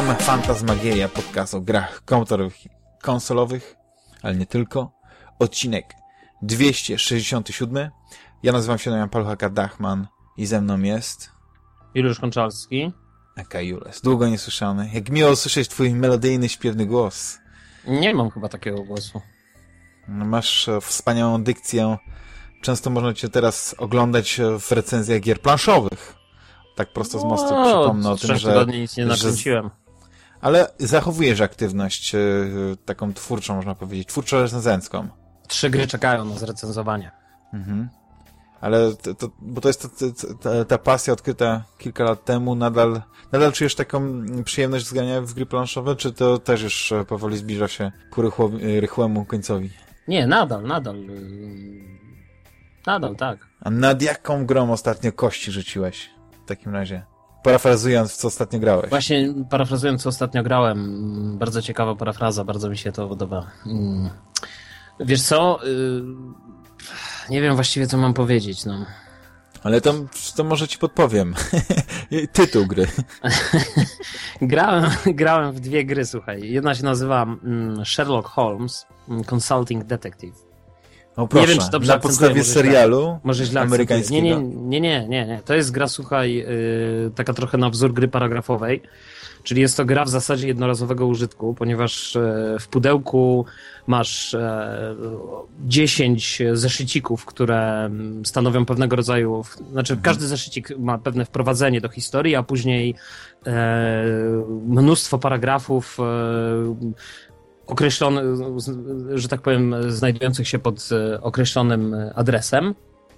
Witam, Fantasmagieria, podcast o grach komputerowych konsolowych, ale nie tylko. Odcinek 267. Ja nazywam się Jan Paluchaka Dachman i ze mną jest... Juliusz Konczalski. Aka Jules, długo niesłyszany. Jak miło słyszeć twój melodyjny, śpiewny głos. Nie mam chyba takiego głosu. No, masz e, wspaniałą dykcję. Często można cię teraz oglądać e, w recenzjach gier planszowych. Tak prosto z mostu No, przypomnę o tym, że... nic nie że- nakręciłem. Ale zachowujesz aktywność e, taką twórczą, można powiedzieć, twórczo-recenzencką. Trzy gry czekają na zrecenzowanie. Mhm. Ale to, to, bo to jest ta, ta, ta pasja odkryta kilka lat temu, nadal, nadal czujesz taką przyjemność z grania w gry planszowe, czy to też już e, powoli zbliża się ku rychło, rychłemu końcowi? Nie, nadal, nadal. Nadal, tak. A nad jaką grą ostatnio kości rzuciłeś w takim razie? Parafrazując, co ostatnio grałeś. Właśnie parafrazując, co ostatnio grałem, bardzo ciekawa parafraza, bardzo mi się to podoba. Mm. Wiesz co? yy, Nie wiem właściwie, co mam powiedzieć. No. Ale to, to może ci podpowiem. Tytuł gry. Grałem, grałem w dwie gry, słuchaj. Jedna się nazywa mm, Sherlock Holmes mm, Consulting Detective. O proszę, wiem, czy dobrze na podstawie serialu Może źle amerykańskiego. Nie, nie, nie, nie, nie. To jest gra, słuchaj, yy, taka trochę na wzór gry paragrafowej. Czyli jest to gra w zasadzie jednorazowego użytku, ponieważ e, w pudełku masz e, 10 zeszycików, które mm, stanowią pewnego rodzaju, znaczy każdy zeszycik ma pewne wprowadzenie do historii, a później e, mnóstwo paragrafów e, określone, że tak powiem, znajdujących się pod e, określonym adresem.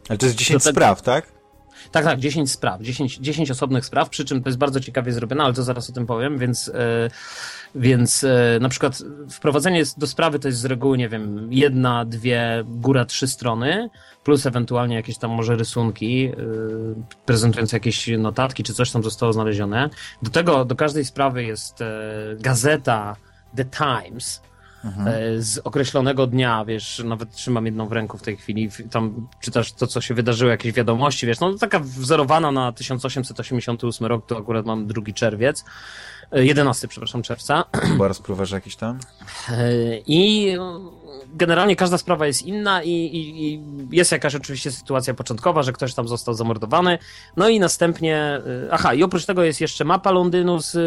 Ale to jest 10 To te- spraw, tak? Tak, tak, 10 spraw, 10, 10 osobnych spraw, przy czym to jest bardzo ciekawie zrobione, ale to zaraz o tym powiem, więc, e, więc e, na przykład wprowadzenie do sprawy to jest z reguły, nie wiem, jedna, dwie, góra trzy strony, plus ewentualnie jakieś tam może rysunki e, prezentujące jakieś notatki, czy coś tam zostało znalezione. Do tego, do każdej sprawy jest e, gazeta The Times, e, z określonego dnia, wiesz, nawet trzymam jedną w ręku w tej chwili, tam czytasz to, co się wydarzyło, jakieś wiadomości, wiesz, no taka wzorowana na 1888 rok, to akurat mam 2 czerwiec, e, 11, przepraszam, czerwca. Chyba rozpływasz jakiś tam? E, I generalnie każda sprawa jest inna i, i, i jest jakaś oczywiście sytuacja początkowa, że ktoś tam został zamordowany. No i następnie, e, aha, i oprócz tego jest jeszcze mapa Londynu z e,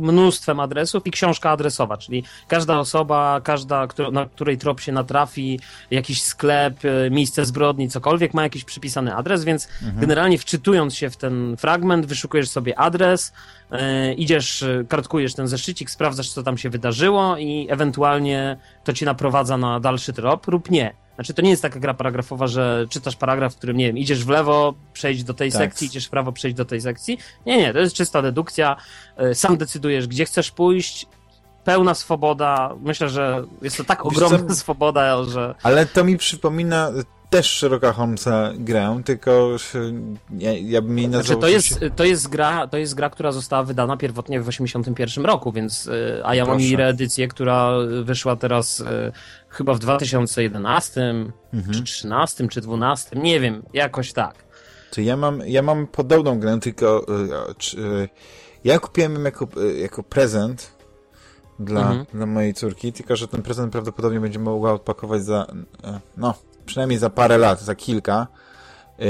mnóstwem adresów i książka adresowa, czyli każda osoba, każda, na której trop się natrafi, jakiś sklep, e, miejsce zbrodni, cokolwiek, ma jakiś przypisany adres, więc generalnie wczytując się w ten fragment, wyszukujesz sobie adres, idziesz, kartkujesz ten zeszycik, sprawdzasz, co tam się wydarzyło i ewentualnie to ci naprowadza na dalszy trop lub nie. Znaczy, to nie jest taka gra paragrafowa, że czytasz paragraf, w którym, nie wiem, idziesz w lewo, przejdź do tej Tak. sekcji, idziesz w prawo, przejdź do tej sekcji. Nie, nie, to jest czysta dedukcja. E, Sam decydujesz, gdzie chcesz pójść. Pełna swoboda. Myślę, że jest to tak ogromna co? swoboda, że Ale to mi przypomina też Sherlocka Holmesa grę, tylko ja, ja bym jej nazwał... Znaczy, to, jest, to, jest gra, to jest gra, która została wydana pierwotnie w 81 roku, więc, y, a ja mam jej reedycję, która wyszła teraz y, chyba w 2011, Mhm. czy 13, czy 12, nie wiem, jakoś tak. To ja mam, ja mam podobną grę, tylko y, czy, y, ja kupiłem ją jako, jako prezent dla, Mhm. dla mojej córki, tylko że ten prezent prawdopodobnie będzie mogła odpakować za, no, przynajmniej za parę lat, za kilka.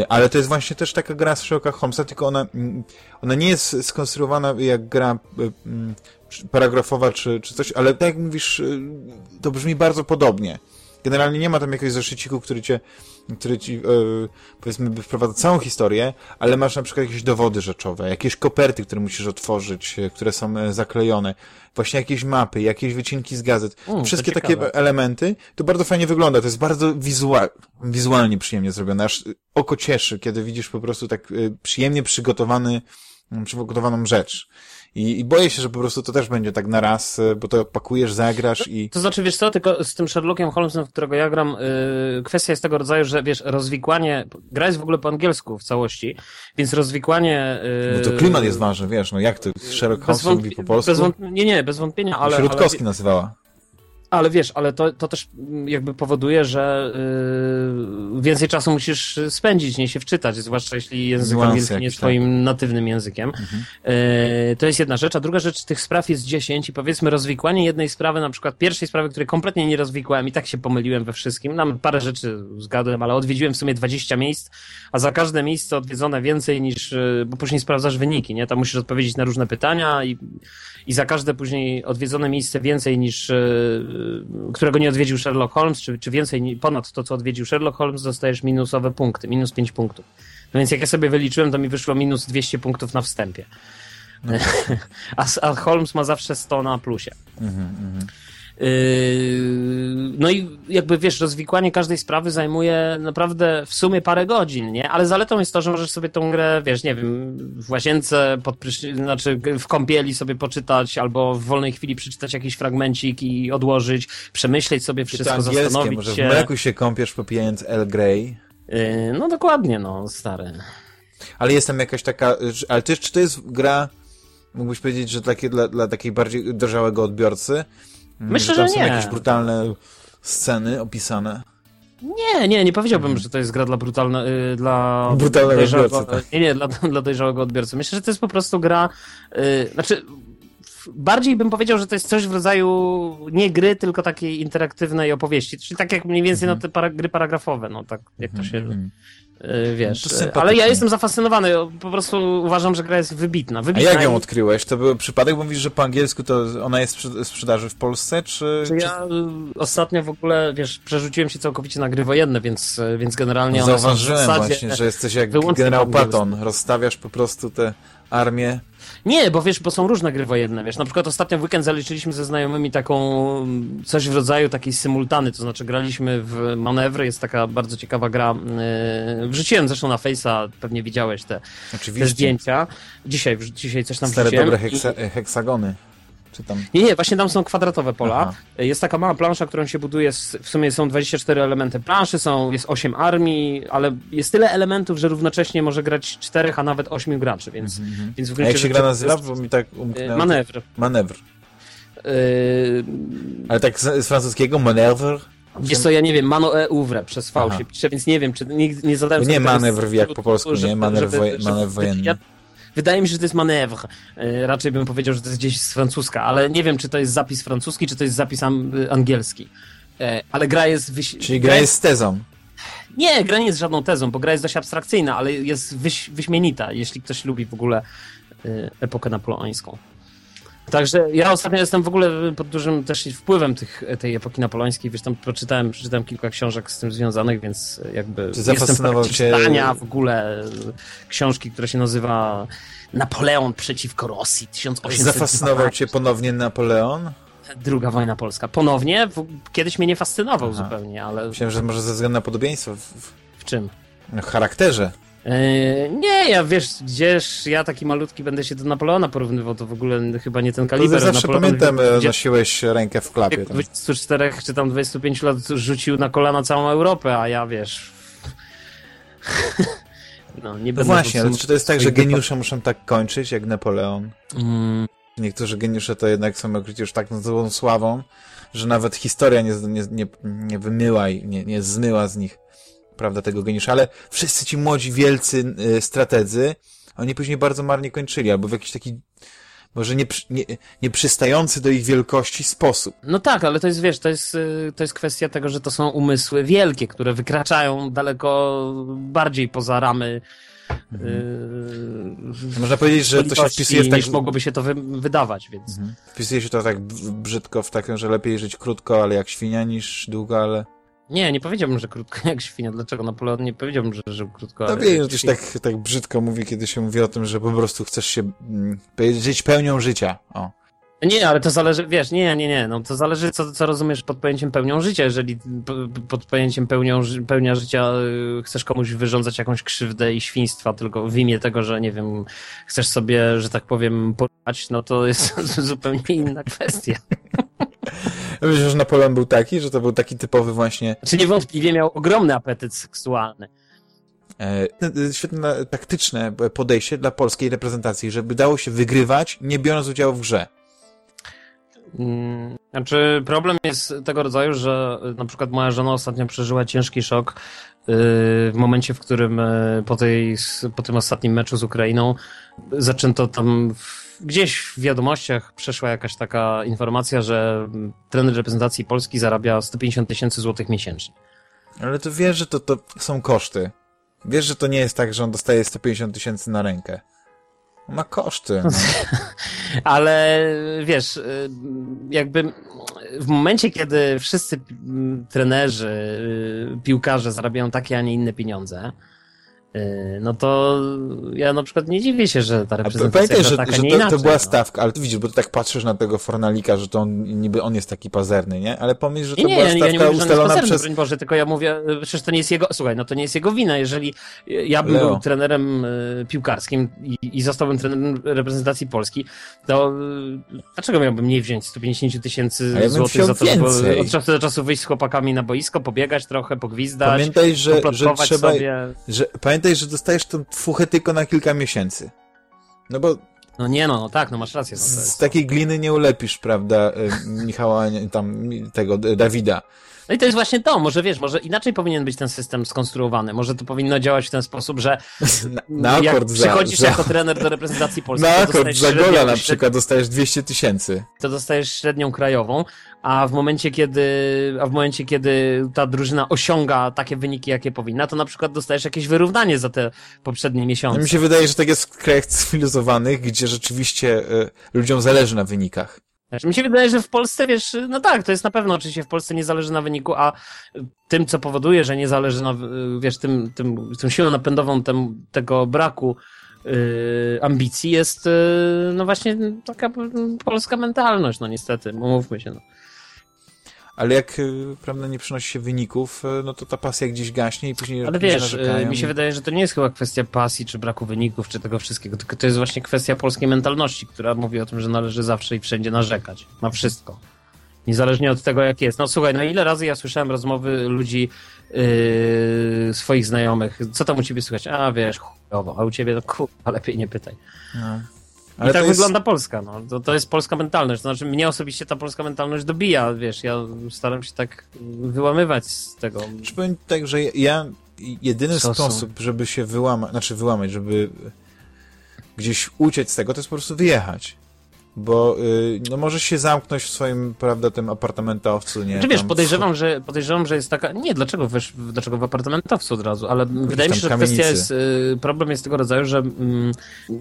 Ale to jest właśnie też taka gra z Sherlocka Holmesa, tylko ona, mm, ona nie jest skonstruowana jak gra mm, paragrafowa czy, czy coś, ale tak jak mówisz, y, to brzmi bardzo podobnie. Generalnie nie ma tam jakiegoś zeszyciku, który cię, który ci, e, powiedzmy, by wprowadza całą historię, ale masz na przykład jakieś dowody rzeczowe, jakieś koperty, które musisz otworzyć, e, które są e, zaklejone, właśnie jakieś mapy, jakieś wycinki z gazet. Mm, Wszystkie takie ciekawe. elementy, to bardzo fajnie wygląda, to jest bardzo wizual, wizualnie przyjemnie zrobione, aż y, oko cieszy, kiedy widzisz po prostu tak y, przyjemnie przygotowany, mm, przygotowaną rzecz. I, I boję się, że po prostu to też będzie tak na raz, y, bo to pakujesz, zagrasz i... To znaczy, wiesz co, tylko z tym Sherlockiem Holmesem, w którego ja gram, y, kwestia jest tego rodzaju, że wiesz, rozwikłanie, gra jest w ogóle po angielsku w całości, więc rozwikłanie... y, Bo to klimat jest ważny, wiesz, no jak to Sherlock Holmes wątpi- mówi po polsku? Bez wątp- nie, nie, bez wątpienia, ale... Środkowski ale, nazywała. Ale wiesz, ale to, to też jakby powoduje, że yy, więcej czasu musisz spędzić, nie się wczytać, zwłaszcza jeśli język Niuanse angielski nie jest twoim natywnym językiem. Yy, to jest jedna rzecz, a druga rzecz, tych spraw jest 10 i powiedzmy rozwikłanie jednej sprawy, na przykład pierwszej sprawy, której kompletnie nie rozwikłałem i tak się pomyliłem we wszystkim, nam parę rzeczy zgadłem, ale odwiedziłem w sumie 20 miejsc, a za każde miejsce odwiedzone więcej niż, yy, bo później sprawdzasz wyniki, nie? Tam musisz odpowiedzieć na różne pytania i, i za każde później odwiedzone miejsce więcej niż, yy, którego nie odwiedził Sherlock Holmes, czy, czy więcej ponad to, co odwiedził Sherlock Holmes, dostajesz minusowe punkty, minus 5 punktów. No więc jak ja sobie wyliczyłem, to mi wyszło minus 200 punktów na wstępie. A, a Holmes ma zawsze 100 na plusie. Mhm, mhm. Yy, no i jakby wiesz, rozwikłanie każdej sprawy zajmuje naprawdę w sumie parę godzin, nie? Ale zaletą jest to, że możesz sobie tą grę, wiesz, nie wiem, w łazience, pod prysznic- znaczy w kąpieli sobie poczytać, albo w wolnej chwili przeczytać jakiś fragmencik i odłożyć, przemyśleć sobie Czy wszystko, zastanowić może w się. mleku się kąpiesz popijając El Grey. Yy, no dokładnie, no, stary. Ale jest tam jakaś taka... Ale to, czy to jest gra, mógłbyś powiedzieć, że takie dla, dla takiej bardziej dojrzałego odbiorcy? Mm, Myślę, tam że są nie. jakieś brutalne sceny opisane. Nie, nie, nie powiedziałbym, że to jest gra dla brutalne, y, dla Brutalnego odbiorcy, tak. Nie, nie, dla, dla dojrzałego odbiorcy. Myślę, że to jest po prostu gra, y, znaczy bardziej bym powiedział, że to jest coś w rodzaju nie gry, tylko takiej interaktywnej opowieści. Czyli tak jak mniej więcej no, te para, gry paragrafowe, no tak jak to się, Mhm. y, wiesz. No Y, sympatycznie. Ale ja jestem zafascynowany, po prostu uważam, że gra jest wybitna. A wybitna jak ją odkryłeś? To był przypadek, bo mówisz, że po angielsku to ona jest w sprze- sprzedaży w Polsce, czy... Czy... ja y, ostatnio w ogóle, wiesz, przerzuciłem się całkowicie na gry wojenne, więc, y, więc generalnie one są w Zauważyłem zasadzie... właśnie, że jesteś jak generał. Patton. Rozstawiasz po prostu te armię. Nie, bo wiesz, bo są różne gry wojenne, wiesz, na przykład ostatnio w weekend zaliczyliśmy ze znajomymi taką, mm, coś w rodzaju takiej symultany, to znaczy graliśmy w manewry, jest taka bardzo ciekawa gra, yy, wrzuciłem zresztą na Face'a, pewnie widziałeś te, te zdjęcia, dzisiaj, dzisiaj coś tam Stare wrzuciłem. dobre heksa heksagony. Czy tam... Nie, nie, właśnie tam są kwadratowe pola. Aha. Jest taka mała plansza, którą się buduje. z- W sumie są 24 elementy planszy, są, jest 8 armii, ale jest tyle elementów, że równocześnie może grać 4, a nawet 8 graczy, więc, więc w A gruncie jak się gra to nazywa? jest, Bo mi tak y, umknęło. Manewr. Manewr. Yy, Ale tak z, z francuskiego manewr? Wiesz co, ja nie wiem, mano e ouvre przez V Aha. się pisze, więc nie wiem, czy nie, nie zadałem To nie manewr, jak po polsku, żeby- nie? Manewr żeby- manewr wojenny. Ja, wydaje mi się, że to jest manewr. Yy, Raczej bym powiedział, że to jest gdzieś z francuska, ale nie wiem, czy to jest zapis francuski, czy to jest zapis am- angielski. E, Ale gra jest... Wyś... Czyli gra jest z tezą. Nie, gra nie jest żadną tezą, bo gra jest dość abstrakcyjna, ale jest wyś, wyśmienita, jeśli ktoś lubi w ogóle y, epokę napoleońską. Także ja ostatnio jestem w ogóle pod dużym też wpływem tych, tej epoki napoleońskiej, wiesz, tam przeczytałem, przeczytałem kilka książek z tym związanych, więc jakby Czy jestem cię- czytania w ogóle książki, która się nazywa Napoleon przeciwko Rosji 1800. Zafascynował cię ponownie Napoleon? Druga wojna polska. Ponownie, kiedyś mnie nie fascynował Aha. zupełnie, ale Myślałem, że może ze względu na podobieństwo w, w, w czym? w charakterze. Yy, nie, ja wiesz, gdzież ja taki malutki będę się do Napoleona porównywał, to w ogóle chyba nie ten To kaliber. zawsze Napoleon pamiętam, e, gdzie- nosiłeś rękę w klapie. Tam. 24 czy tam 25 lat rzucił na kolana całą Europę, a ja wiesz. No, nie No będę właśnie, ale czy to jest tak, że geniusze muszą tak kończyć, jak Napoleon? Mm, Niektórzy geniusze to jednak są okryci już tak złą sławą, że nawet historia nie, nie, nie, nie wymyła i nie, nie zmyła z nich, prawda, tego geniusza. Ale wszyscy ci młodzi, wielcy y, strategzy, oni później bardzo marnie kończyli, albo w jakiś taki może nie, nie, nie przystający do ich wielkości sposób. No tak, ale to jest, wiesz, to jest, y, to jest kwestia tego, że to są umysły wielkie, które wykraczają daleko bardziej poza ramy yy, Można powiedzieć, że to się wpisuje w tak, niż mogłoby się to wy, wydawać, więc... Mhm. wpisuje się to tak brzydko w taką, że lepiej żyć krótko, ale jak świnia niż długo, ale... Nie, nie powiedziałbym, że krótko jak świnia. Dlaczego Napoleon nie powiedziałbym, że żył krótko, No wiem, że tak, tak brzydko mówi, kiedy się mówi o tym, że po prostu chcesz się mm, żyć pełnią życia. O. Nie, ale to zależy, wiesz, nie, nie, nie, no to zależy, co, co rozumiesz pod pojęciem pełnią życia. Jeżeli pod pojęciem pełnią, pełnia życia y, chcesz komuś wyrządzać jakąś krzywdę i świństwa tylko w imię tego, że nie wiem, chcesz sobie, że tak powiem, porwać, no to jest zupełnie inna kwestia. Myślę, że Napoleon był taki, że to był taki typowy właśnie Czy niewątpliwie miał ogromny apetyt seksualny. e, e, świetne taktyczne podejście dla polskiej reprezentacji, żeby dało się wygrywać, nie biorąc udziału w grze. Mm, znaczy, problem jest tego rodzaju, że na przykład moja żona ostatnio przeżyła ciężki szok w momencie, w którym po, tej, po tym ostatnim meczu z Ukrainą zaczęto tam gdzieś w wiadomościach przeszła jakaś taka informacja, że trener reprezentacji Polski zarabia 150 tysięcy złotych miesięcznie. Ale to wiesz, że to, to są koszty. Wiesz, że to nie jest tak, że on dostaje 150 tysięcy na rękę. Ma koszty. No. Ale wiesz, jakby w momencie, kiedy wszyscy trenerzy, piłkarze zarabiają takie, a nie inne pieniądze, no to ja na przykład nie dziwię się, że ta reprezentacja Pamiętaj, że, taka, że nie to, inaczej, to była no. stawka, ale ty widzisz, bo ty tak patrzysz na tego Fornalika, że to on, niby on jest taki pazerny, nie? Ale pomyśl, że to nie, nie, była stawka ja nie mówię, ustalona pazerny, przez... broń Boże, tylko ja mówię, y, przecież to nie jest jego, słuchaj, no to nie jest jego wina, jeżeli ja bym Leo. był trenerem y, piłkarskim i, i zostałbym trenerem reprezentacji Polski, to y, dlaczego miałbym mniej wziąć 150 tysięcy ja złotych za to, żeby od czasu do czasu wyjść z chłopakami na boisko, pobiegać trochę, pogwizdać, Pamiętaj, że, że trzeba... sobie. Że, pamiętaj, że dostajesz tą fuchę tylko na kilka miesięcy. No bo No nie no, no tak, no masz rację. No, z, takiej gliny nie ulepisz, prawda, y, Michała, tam, tego, Dawida. No i to jest właśnie to, może wiesz, może inaczej powinien być ten system skonstruowany, może to powinno działać w ten sposób, że Na, na jak za, przychodzisz za, jako trener do reprezentacji Polski, na akord dostajesz, za gola na przykład dostajesz 200 tysięcy. to dostajesz średnią krajową, a w momencie, kiedy, a w momencie, kiedy ta drużyna osiąga takie wyniki, jakie powinna, to na przykład dostajesz jakieś wyrównanie za te poprzednie No miesiące. mi się wydaje, że tak jest w krajach cywilizowanych, gdzie rzeczywiście y, ludziom zależy na wynikach. Znaczy, mi się wydaje, że w Polsce, wiesz, no tak, to jest na pewno, oczywiście w Polsce nie zależy na wyniku, a tym, co powoduje, że nie zależy na, wiesz, tym, tym, tym siłą napędową tem, tego braku yy, ambicji jest, yy, no właśnie taka polska mentalność, no niestety, mówmy się, no. Ale jak, y, prawda, nie przynosi się wyników, y, no to ta pasja gdzieś gaśnie i później Ale wiesz, y, mi się wydaje, że to nie jest chyba kwestia pasji, czy braku wyników, czy tego wszystkiego, tylko to jest właśnie kwestia polskiej mentalności, która mówi o tym, że należy zawsze i wszędzie narzekać. Na wszystko. Niezależnie od tego, jak jest. No słuchaj, no ile razy ja słyszałem rozmowy ludzi, yy, swoich znajomych, co tam u ciebie słychać? A wiesz, chujowo, a u ciebie, no kurwa, lepiej nie pytaj. No. I Ale tak to jest, wygląda Polska, no. To, to jest polska mentalność. To znaczy, mnie osobiście ta polska mentalność dobija, wiesz, ja staram się tak wyłamywać z tego. Czy powiem tak, że ja jedyny Sosu. sposób, żeby się wyłamać, znaczy wyłamać, żeby gdzieś uciec z tego, to jest po prostu wyjechać. Bo y, no możesz się zamknąć w swoim, prawda, tym apartamentowcu, nie? Czy wiesz, tam podejrzewam, że podejrzewam, że jest taka. Nie, dlaczego wiesz, dlaczego w apartamentowcu od razu, ale wydaje mi się, że kamienicy. kwestia jest. y, Problem jest tego rodzaju, że mm,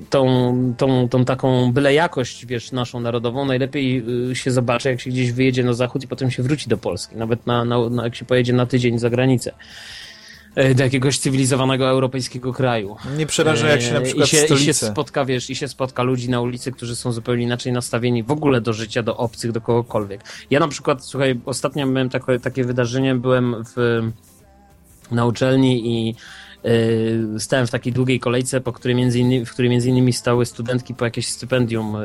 tą, tą, tą taką byle jakość, wiesz, naszą narodową, najlepiej y, się zobaczy, jak się gdzieś wyjedzie na zachód i potem się wróci do Polski. Nawet na, na, na, jak się pojedzie na tydzień za granicę. Y, Do jakiegoś cywilizowanego europejskiego kraju. Nie przeraża, jak się na Eee, przykład I się, I się spotka, wiesz, i się spotka ludzi na ulicy, którzy są zupełnie inaczej nastawieni w ogóle do życia, do obcych, do kogokolwiek. Ja na przykład, słuchaj, ostatnio miałem takie, takie wydarzenie, byłem w, na uczelni i yy, stałem w takiej długiej kolejce, po której między innymi, w której między innymi stały studentki po jakieś stypendium,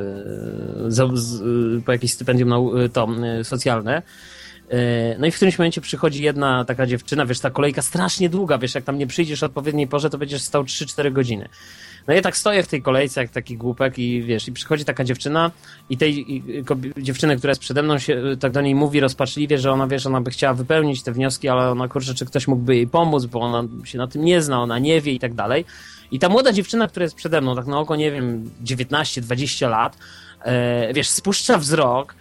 yy, za, z, po jakieś stypendium yy, to, yy, socjalne. Yy, No i w którymś momencie przychodzi jedna taka dziewczyna, wiesz, ta kolejka strasznie długa, wiesz, jak tam nie przyjdziesz o odpowiedniej porze, to będziesz stał 3-4 godziny. No i tak stoję w tej kolejce, jak taki głupek i wiesz, i przychodzi taka dziewczyna i tej dziewczyny, która jest przede mną się y, tak do niej mówi rozpaczliwie, że ona, wiesz, ona by chciała wypełnić te wnioski, ale ona, kurczę, czy ktoś mógłby jej pomóc, bo ona się na tym nie zna, ona nie wie i tak dalej. I ta młoda dziewczyna, która jest przede mną, tak na oko, nie wiem, 19-20 lat, e, wiesz, spuszcza wzrok e,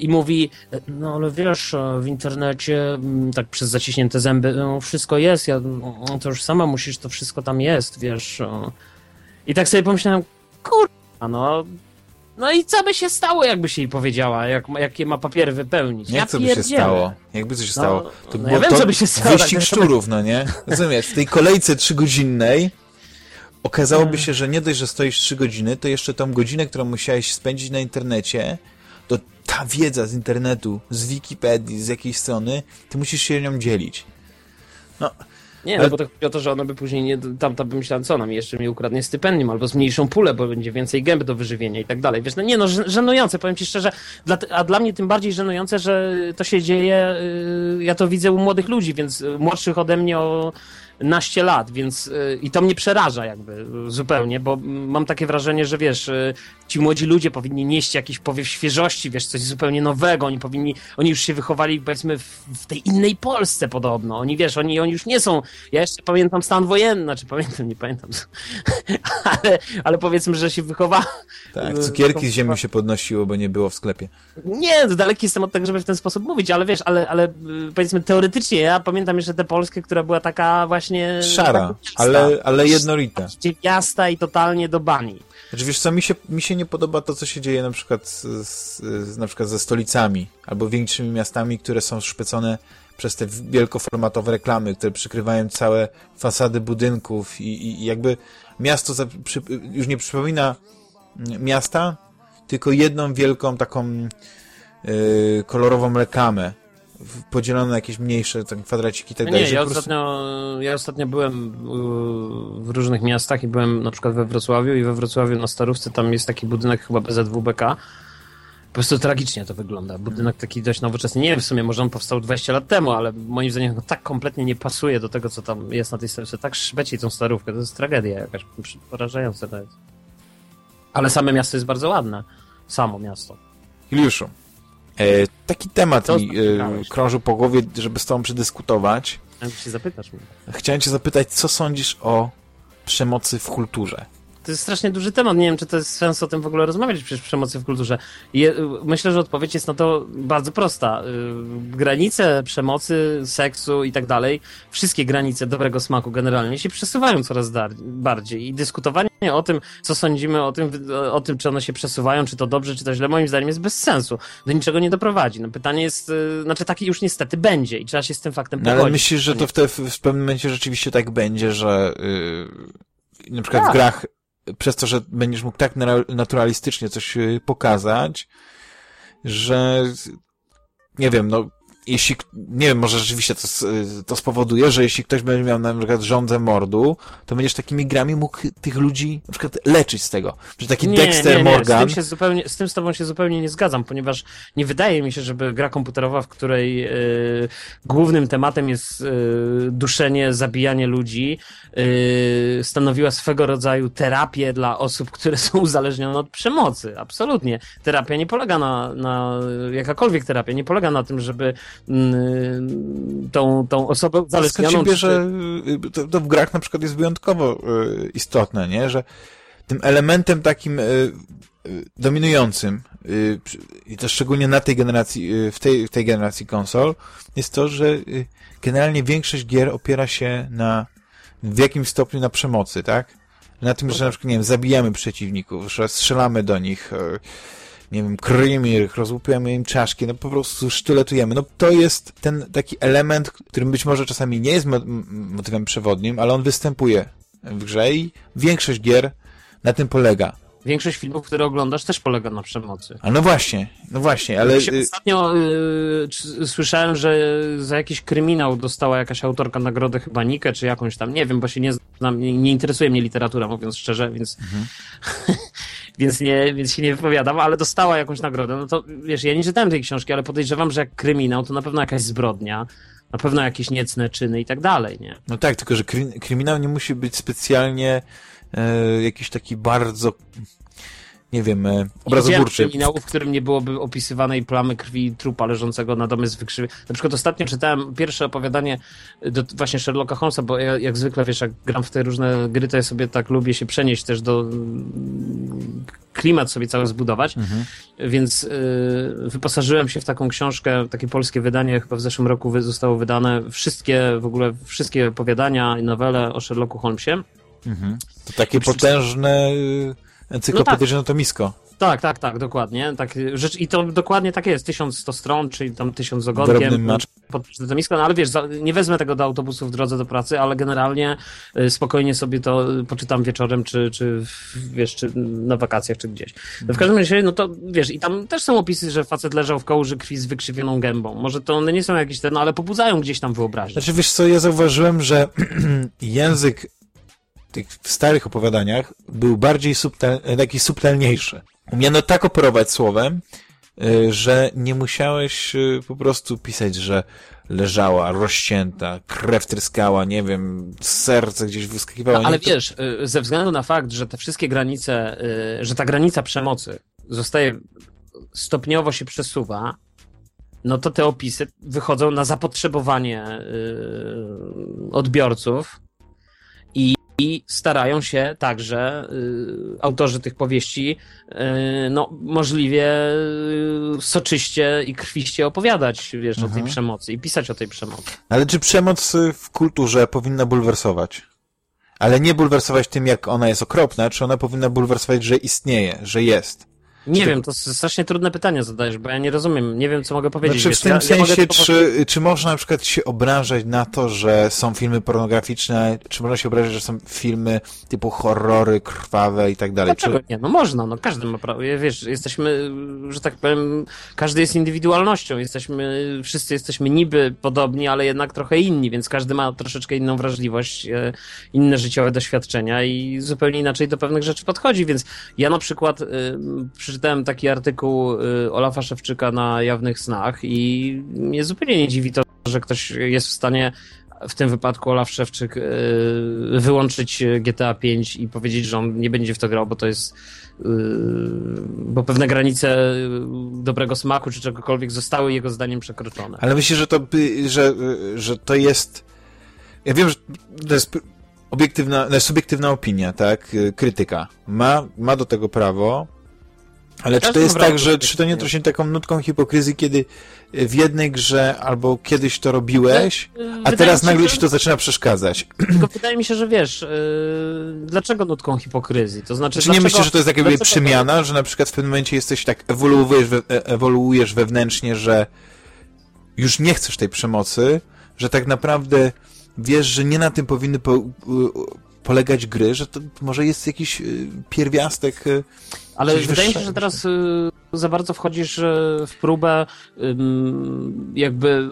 i mówi, e, no ale wiesz, e, w internecie, mm, tak przez zaciśnięte zęby, no, wszystko jest, ja, no, to już sama musisz, to wszystko tam jest, wiesz. e. I tak sobie pomyślałem, kurwa, no, no i co by się stało, jakby się jej powiedziała, jak, jakie ma papiery wypełnić? Nie, ja co by się stało? Jakby coś się No, stało? To no ja wiem, to co by się stało, wyścig tak, szczurów, no nie? Rozumiesz, w tej kolejce trzygodzinnej okazałoby Mm. się, że nie dość, że stoisz trzy godziny, to jeszcze tą godzinę, którą musiałeś spędzić na internecie, ta wiedza z internetu, z Wikipedii, z jakiejś strony, ty musisz się nią dzielić. No, Nie, no bo to chodzi o to, że ona by później nie, tamta by myślała, co ona mi jeszcze mi ukradnie stypendium, albo zmniejszą pulę, bo będzie więcej gęb do wyżywienia i tak dalej. Wiesz, no nie no, żen- żenujące, powiem ci szczerze, dla, a dla mnie tym bardziej żenujące, że to się dzieje, y, ja to widzę u młodych ludzi, więc młodszych ode mnie o naście lat, więc y, i to mnie przeraża jakby zupełnie, bo mam takie wrażenie, że wiesz, y, ci młodzi ludzie powinni nieść jakiś powiew świeżości, wiesz, coś zupełnie nowego, oni powinni, oni już się wychowali powiedzmy w, w tej innej Polsce podobno, oni wiesz, oni, oni już nie są, ja jeszcze pamiętam stan wojenny, znaczy pamiętam, nie pamiętam, ale, ale powiedzmy, że się wychowa... Tak, cukierki z ziemi się podnosiło, bo nie było w sklepie. Nie, daleki jestem od tego, żeby w ten sposób mówić, ale wiesz, ale, ale y, powiedzmy teoretycznie, ja pamiętam jeszcze tę Polskę, która była taka właśnie... Szara, ale, ale jednolita. Miasta i totalnie do bani. Znaczy, wiesz co, mi się, mi się nie podoba to, co się dzieje na przykład, z, z, na przykład ze stolicami albo większymi miastami, które są szpecone przez te wielkoformatowe reklamy, które przykrywają całe fasady budynków i, i jakby miasto za, przy, już nie przypomina miasta, tylko jedną wielką taką yy, kolorową reklamę podzielone na jakieś mniejsze tam kwadraciki i tak dalej. Nie, ja, ostatnio, ja ostatnio byłem w różnych miastach i byłem na przykład we Wrocławiu i we Wrocławiu na Starówce tam jest taki budynek chyba BZWBK. Po prostu tragicznie to wygląda. Budynek taki dość nowoczesny. Nie wiem w sumie, może on powstał 20 lat temu, ale moim zdaniem no, tak kompletnie nie pasuje do tego, co tam jest na tej starówce. Tak szbeci tą starówkę. To jest tragedia jakaś porażająca to jest. Ale same miasto jest bardzo ładne. Samo miasto. Juliuszu, e, taki temat mi e, krążył po głowie, żeby z tobą przedyskutować. Zapytasz mnie. Chciałem cię zapytać, co sądzisz o przemocy w kulturze? To jest strasznie duży temat. Nie wiem, czy to jest sens o tym w ogóle rozmawiać przecież przemocy w kulturze. Je, myślę, że odpowiedź jest na to bardzo prosta. Y, granice przemocy, seksu i tak dalej, wszystkie granice dobrego smaku generalnie się przesuwają coraz bardziej. I dyskutowanie o tym, co sądzimy o tym, o tym, czy one się przesuwają, czy to dobrze, czy to źle, moim zdaniem jest bez sensu. Do niczego nie doprowadzi. No pytanie jest, y, znaczy taki już niestety będzie i trzeba się z tym faktem pogodzić. No, ale myślisz, że to w, te, w pewnym momencie rzeczywiście tak będzie, że yy, na przykład tak. w grach przez to, że będziesz mógł tak naturalistycznie coś y, pokazać, że nie wiem, no jeśli, nie wiem, może rzeczywiście to, to spowoduje, że jeśli ktoś będzie miał na przykład rządzę mordu, to będziesz takimi grami mógł tych ludzi na przykład leczyć z tego. Że taki nie, Dexter nie, nie. Morgan... Z tym, się zupełnie, z tym z tobą się zupełnie nie zgadzam, ponieważ nie wydaje mi się, żeby gra komputerowa, w której yy, głównym tematem jest yy, duszenie, zabijanie ludzi, yy, stanowiła swego rodzaju terapię dla osób, które są uzależnione od przemocy. Absolutnie. Terapia nie polega na, na jakakolwiek terapia, nie polega na tym, żeby tą, tą osobę uzależnioną. Skąd się bierze, y, to, to w grach na przykład jest wyjątkowo y, istotne, nie? że tym elementem takim y, dominującym i to szczególnie na tej generacji, w tej, w tej generacji konsol, jest to, że generalnie większość gier opiera się na w jakimś stopniu na przemocy, tak? Na tym, że na przykład, nie wiem, zabijamy przeciwników, że strzelamy do nich, nie wiem, kryjemy ich, rozłupiamy im czaszki, no po prostu sztyletujemy. No to jest ten taki element, którym być może czasami nie jest motywem przewodnim, ale on występuje w grze i większość gier na tym polega. Większość filmów, które oglądasz, też polega na przemocy. A no właśnie, no właśnie, ale... Y, ostatnio y, słyszałem, że za jakiś kryminał dostała jakaś autorka nagrodę chyba Nikę, czy jakąś tam, nie wiem, bo się nie znam, nie, nie interesuje mnie literatura, mówiąc szczerze, więc... Mhm. więc, nie, więc się nie wypowiadam, ale dostała jakąś nagrodę. No to wiesz, ja nie czytałem tej książki, ale podejrzewam, że jak kryminał, to na pewno jakaś zbrodnia, na pewno jakieś niecne czyny i tak dalej, nie? No tak, tylko że kryminał nie musi być specjalnie e, jakiś taki bardzo nie wiem, e, obrazoburczy. kryminału, w którym nie byłoby opisywanej plamy krwi trupa leżącego na domy z wykrzywy. Na przykład ostatnio czytałem pierwsze opowiadanie do właśnie Sherlocka Holmesa, bo ja, jak zwykle, wiesz, jak gram w te różne gry, to ja sobie tak lubię się przenieść też do klimat sobie cały zbudować, mhm. więc y, wyposażyłem się w taką książkę, takie polskie wydanie, chyba w zeszłym roku zostało wydane, wszystkie, w ogóle wszystkie opowiadania i nowele o Sherlocku Holmesie. Mhm. To takie potężne Encyklopedyczne no tak. to misko. Tak, tak, tak, dokładnie. Tak, rzecz, I to dokładnie tak jest. 1100 stron, czyli tam 1000 z ogonkiem. Pod to misko, no ale wiesz, nie wezmę tego do autobusu w drodze do pracy, ale generalnie y, spokojnie sobie to poczytam wieczorem, czy, czy wiesz, czy na wakacjach, czy gdzieś. No w każdym razie, no to wiesz, i tam też są opisy, że facet leżał w kołży krwi z wykrzywioną gębą. Może to one nie są jakieś te, no ale pobudzają gdzieś tam wyobraźnię. Znaczy, wiesz co, ja zauważyłem, że język tych starych opowiadaniach był bardziej subtel, taki subtelniejszy. Umiano tak operować słowem, y, że nie musiałeś y, po prostu pisać, że leżała, rozcięta, krew tryskała, nie wiem, serce gdzieś wyskakiwało. No, ale wiesz, y, ze względu na fakt, że te wszystkie granice, że ta granica przemocy zostaje stopniowo się przesuwa, no to te opisy wychodzą na zapotrzebowanie odbiorców i, starają się także y, autorzy tych powieści y, no, możliwie y, soczyście i krwiście opowiadać wiesz, o tej Mhm. przemocy i pisać o tej przemocy. Ale czy przemoc y, w kulturze powinna bulwersować? Ale nie bulwersować tym, jak ona jest okropna, czy ona powinna bulwersować, że istnieje, że jest? Nie Czy- wiem, to strasznie trudne pytanie zadajesz, bo ja nie rozumiem, nie wiem, co mogę powiedzieć. Znaczy w tym ja, ja sensie, tylko powiedzieć- czy, czy można na przykład się obrażać na to, że są filmy pornograficzne, czy można się obrażać, że są filmy typu horrory, krwawe i tak dalej? Dlaczego Czy, nie? No można, no każdy ma prawo. Ja, Wiesz, jesteśmy, że tak powiem, każdy jest indywidualnością. Jesteśmy, wszyscy jesteśmy niby podobni, ale jednak trochę inni, więc każdy ma troszeczkę inną wrażliwość, e, inne życiowe doświadczenia i zupełnie inaczej do pewnych rzeczy podchodzi. Więc ja na przykład y, przeczytałem taki artykuł y, Olafa Szewczyka na Jawnych Snach i mnie zupełnie nie dziwi to, że ktoś jest w stanie w tym wypadku Olaf Szewczyk y, wyłączyć GTA 5 i powiedzieć, że on nie będzie w to grał, bo to jest y, bo pewne granice dobrego smaku czy czegokolwiek zostały jego zdaniem przekroczone. ale myślę, że to, że, że to jest... Ja wiem, że to jest obiektywna, subiektywna opinia, tak? Krytyka. Ma, ma do tego prawo, ale czy to jest tak, że czy to nie trochę taką nutką hipokryzji, kiedy w jednej grze albo kiedyś to robiłeś, Y, a teraz nagle ci to zaczyna przeszkadzać? Tylko wydaje mi się, że wiesz, yy, dlaczego nutką hipokryzji? To znaczy, Czy nie myślisz, że to jest dlaczego- przemiana, że na przykład w pewnym momencie jesteś tak, ewoluujesz, we, e- ewoluujesz wewnętrznie, że już nie chcesz tej przemocy, że tak naprawdę wiesz, że nie na tym powinny po, polegać gry, że to może jest jakiś y, pierwiastek. y, Ale wydaje mi się, wyższego. że teraz y, za bardzo wchodzisz w próbę jakby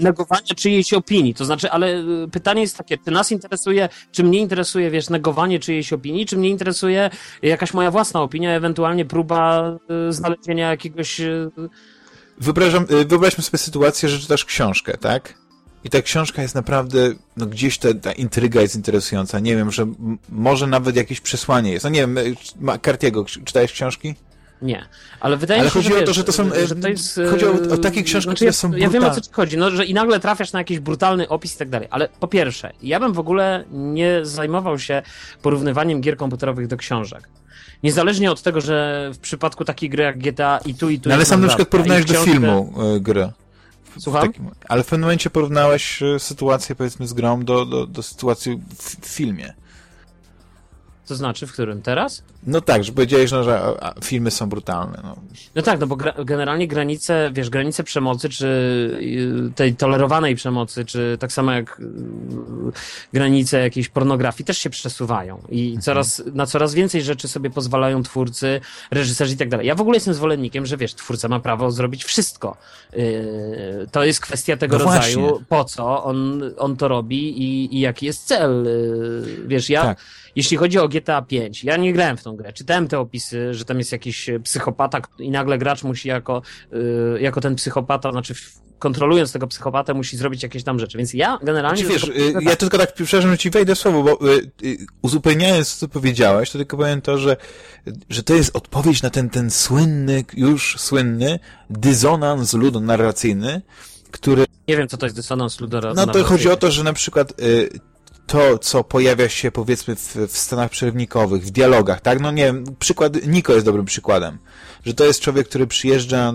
negowania czyjejś opinii. To znaczy, ale pytanie jest takie, czy nas interesuje, czy mnie interesuje, wiesz, negowanie czyjejś opinii, czy mnie interesuje jakaś moja własna opinia, ewentualnie próba znalezienia jakiegoś... Wyobrażam, wyobraźmy sobie sytuację, że czytasz książkę, tak? I ta książka jest naprawdę, no gdzieś ta, ta intryga jest interesująca. Nie wiem, że może nawet jakieś przesłanie jest. No nie wiem, ma- Cartiego, czytałeś książki? Nie, ale wydaje Ale mi się, chodzi że o to, że to są, że to jest, chodzi o- o e, takie książki, znaczy, które są Ja wiem o co ci chodzi, no, że i nagle trafiasz na jakiś brutalny opis i tak dalej, ale po pierwsze, ja bym w ogóle nie zajmował się porównywaniem gier komputerowych do książek. Niezależnie od tego, że w przypadku takiej gry jak GTA i tu i tu No ale sam na przykład porównałeś i do filmu y, grę. Słucham? takim- ale w pewnym momencie porównałeś y, sytuację, powiedzmy, z grą do, do, do sytuacji w, w filmie. To znaczy, w którym teraz? No tak, że powiedziałeś, no, że filmy są brutalne. No. No tak, no bo gra, generalnie granice, wiesz, granice przemocy, czy tej tolerowanej przemocy, czy tak samo jak y, granice jakiejś pornografii też się przesuwają i coraz, na coraz więcej rzeczy sobie pozwalają twórcy, reżyserzy i tak dalej. Ja w ogóle jestem zwolennikiem, że wiesz, twórca ma prawo zrobić wszystko. Y, to jest kwestia tego No rodzaju, po co on, on to robi i, i jaki jest cel. Y, wiesz, ja, Tak. Jeśli chodzi o GTA 5, ja nie grałem w tą grę. Czytałem te opisy, że tam jest jakiś e, psychopata i nagle gracz musi jako, y, jako ten psychopata, znaczy kontrolując tego psychopatę, musi zrobić jakieś tam rzeczy. Więc ja generalnie. Znaczy, wiesz, tego- y, ja tylko tak, przepraszam, że ci wejdę w słowo, bo uzupełniając to, co powiedziałeś, to tylko powiem to, że, że to jest odpowiedź na ten, ten słynny, już słynny dysonans ludonarracyjny, który Nie wiem, co to jest dysonans ludora. No to chodzi o to, że na przykład to, co pojawia się powiedzmy w, w scenach przerywnikowych, w dialogach, tak? No nie wiem, przykład, Niko jest dobrym przykładem. Że to jest człowiek, który przyjeżdża,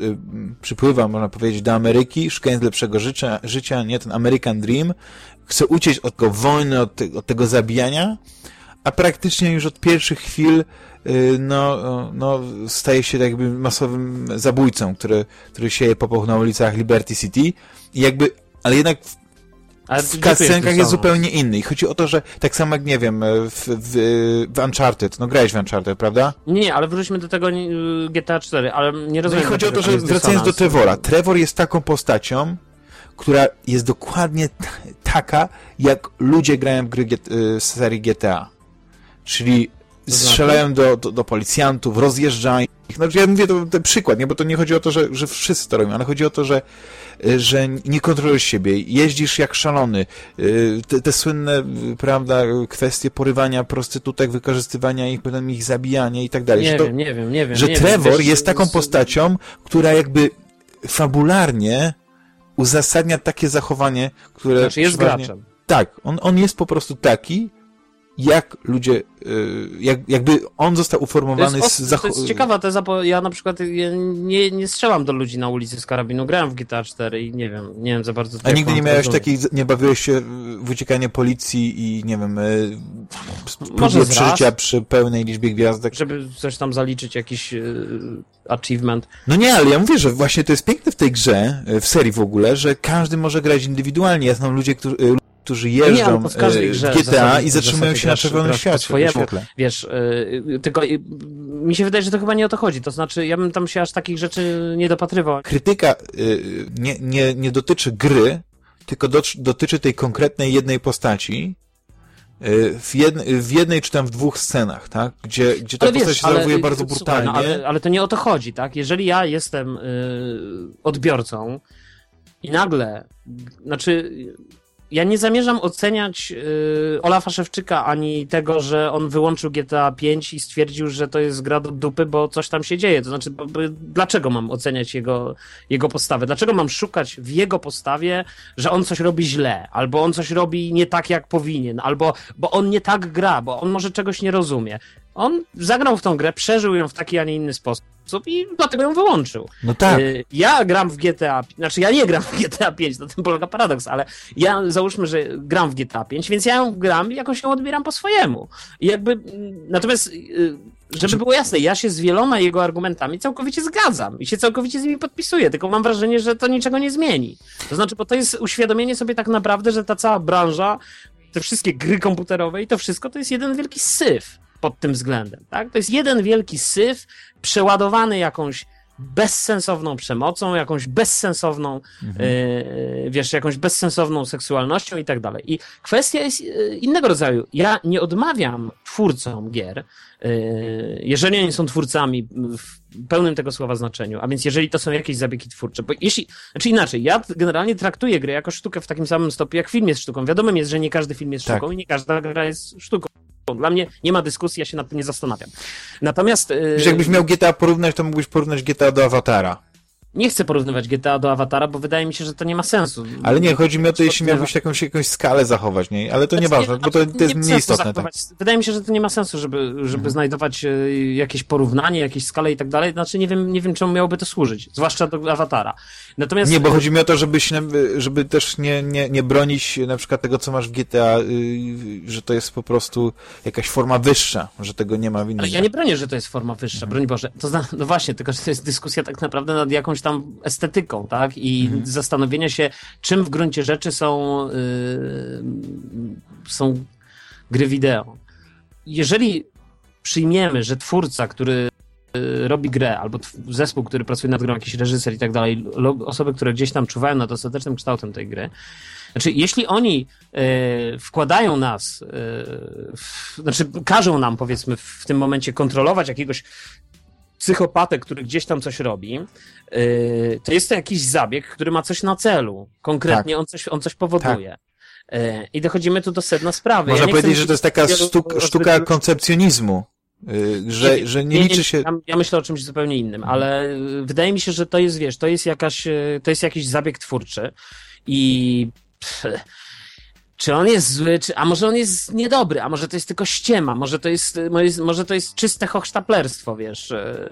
y, y, przypływa, można powiedzieć, do Ameryki, szukając lepszego życia, życia, nie, ten American Dream, chce uciec od tego wojny, od, te, od tego zabijania, a praktycznie już od pierwszych chwil y, no, no, staje się jakby masowym zabójcą, który, który sieje popłoch na ulicach Liberty City i jakby, ale jednak w cutscenkach jest zupełnie inny. I chodzi o to, że tak samo jak, nie wiem, w, w, w Uncharted, no grałeś w Uncharted, prawda? Nie, ale wróćmy do tego y, GTA 4, ale nie No rozumiem. i chodzi o to, że wracając do. Trevora, Trevor jest taką postacią, która jest dokładnie taka, jak ludzie grają w gry y, z serii GTA. Czyli strzelają do, do, do policjantów, rozjeżdżają. Znaczy ja mówię to, ten przykład, nie? bo to nie chodzi o to, że, że wszyscy to robią, ale chodzi o to, że, że nie kontrolujesz siebie, jeździsz jak szalony. Te, te słynne, prawda, kwestie porywania prostytutek, wykorzystywania ich, potem ich zabijania i tak dalej. Nie że to, wiem, nie wiem, nie wiem. Że nie Trevor wiem, jest taką postacią, która jakby fabularnie uzasadnia takie zachowanie, które... Znaczy jest graczem. Tak, on, on jest po prostu taki, jak ludzie, y, jak, jakby on został uformowany to jest, z. To jest ciekawa teza, bo ja na przykład nie, nie strzelam do ludzi na ulicy z karabinu, grałem w GTA 4 i nie wiem, nie wiem za bardzo... A nigdy nie miałeś takich, nie bawiłeś się w uciekanie policji i nie wiem, y, próbie przeżycia przy pełnej liczbie gwiazdek? Żeby coś tam zaliczyć, jakiś y, achievement. No nie, ale ja mówię, że właśnie to jest piękne w tej grze, w serii w ogóle, że każdy może grać indywidualnie. Ja znam ludzie, którzy którzy jeżdżą nie, w, grze, GTA i zatrzymują się na czerwonym świecie, świetle. Wiesz, yy, tylko mi się wydaje, że to chyba nie o to chodzi. To znaczy, ja bym tam się aż takich rzeczy nie dopatrywał. Krytyka yy, nie, nie, nie dotyczy gry, tylko do, dotyczy tej konkretnej jednej postaci, w, jednej, w jednej czy tam w dwóch scenach, tak? Gdzie, gdzie ta ale postać wiesz, się zachowuje bardzo brutalnie. Słuchaj, no, ale, ale to nie o to chodzi, tak? Jeżeli ja jestem odbiorcą i nagle, znaczy ja nie zamierzam oceniać yy, Olafa Szewczyka ani tego, że on wyłączył GTA 5 i stwierdził, że to jest gra do dupy, bo coś tam się dzieje. To znaczy, bo, bo, dlaczego mam oceniać jego, jego postawę? Dlaczego mam szukać w jego postawie, że on coś robi źle, albo on coś robi nie tak, jak powinien, albo bo on nie tak gra, bo on może czegoś nie rozumie. On zagrał w tą grę, przeżył ją w taki, a nie inny sposób i dlatego ją wyłączył. No tak. Ja gram w GTA, znaczy ja nie gram w GTA 5, na tym polega paradoks, ale ja załóżmy, że gram w GTA 5, więc ja ją gram i jakoś ją odbieram po swojemu. I jakby, natomiast żeby było jasne, ja się z wieloma jego argumentami całkowicie zgadzam i się całkowicie z nimi podpisuję, tylko mam wrażenie, że to niczego nie zmieni. To znaczy, bo to jest uświadomienie sobie tak naprawdę, że ta cała branża, te wszystkie gry komputerowe i to wszystko to jest jeden wielki syf pod tym względem. Tak? To jest jeden wielki syf przeładowany jakąś bezsensowną przemocą, jakąś bezsensowną, mhm. yy, wiesz, jakąś bezsensowną seksualnością i tak dalej. I kwestia jest e, innego rodzaju. Ja nie odmawiam twórcom gier, yy, jeżeli oni są twórcami w pełnym tego słowa znaczeniu, a więc jeżeli to są jakieś zabiegi twórcze, bo jeśli, znaczy inaczej, ja generalnie traktuję grę jako sztukę w takim samym stopniu, jak film jest sztuką. Wiadomym jest, że nie każdy film jest sztuką tak. i nie każda gra jest sztuką. Dla mnie nie ma dyskusji, ja się nad tym nie zastanawiam. Natomiast... Wiesz, jakbyś miał GTA porównać, to mógłbyś porównać GTA do Awatara. Nie chcę porównywać GTA do Awatara, bo wydaje mi się, że to nie ma sensu. Ale nie, chodzi mi o to, jeśli miałbyś jakąś, jakąś skalę zachować, nie? Ale to znaczy, nieważne, bo to, to jest nie nieistotne. Tak. Wydaje mi się, że to nie ma sensu, żeby, żeby mhm. znajdować e, jakieś porównanie, jakieś skale i tak dalej. Znaczy nie wiem, nie wiem, czemu miałoby to służyć, zwłaszcza do Awatara. Natomiast... Nie, bo chodzi mi o to, żebyś, żeby też nie, nie, nie bronić na przykład tego, co masz w GTA, y, że to jest po prostu jakaś forma wyższa, że tego nie ma w innych. Ale ja nie bronię, że to jest forma wyższa, mhm. broń Boże. To zna... no właśnie, tylko że to jest dyskusja tak naprawdę nad jakąś tam estetyką, tak? I mhm. zastanowienia się, czym w gruncie rzeczy są, yy, są gry wideo. Jeżeli przyjmiemy, że twórca, który Y, robi grę, albo zespół, który pracuje nad grą, jakiś reżyser i tak dalej, osoby, które gdzieś tam czuwają nad ostatecznym kształtem tej gry. Znaczy, jeśli oni y, wkładają nas, y, w, znaczy każą nam, powiedzmy, w tym momencie kontrolować jakiegoś psychopatę, który gdzieś tam coś robi, to jest to jakiś zabieg, który ma coś na celu. Konkretnie tak. on, coś, on coś powoduje. Tak. I dochodzimy tu do sedna sprawy. Można ja powiedzieć, że to jest taka sztuka koncepcjonizmu. Y, że, że nie, nie liczy się. Ja, ja, myślę o czymś zupełnie innym, ale wydaje mi się, że to jest, wiesz, to jest jakaś, y, to jest jakiś zabieg twórczy i pff, czy on jest zły, czy, a może on jest niedobry, a może to jest tylko ściema, może to jest, może to jest czyste hochsztaplerstwo, wiesz. Y,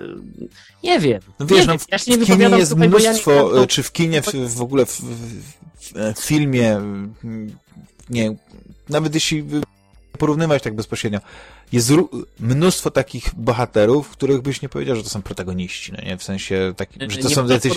nie wiem. No wiesz, nie no, w, ja w kinie jest tutaj, mnóstwo, ja nie, czy w kinie, w, w ogóle w, w, filmie, nie nawet jeśli porównywać tak bezpośrednio, jest mnóstwo takich bohaterów, których byś nie powiedział, że to są protagoniści, no nie? W sensie takim, że to nie są jacyś...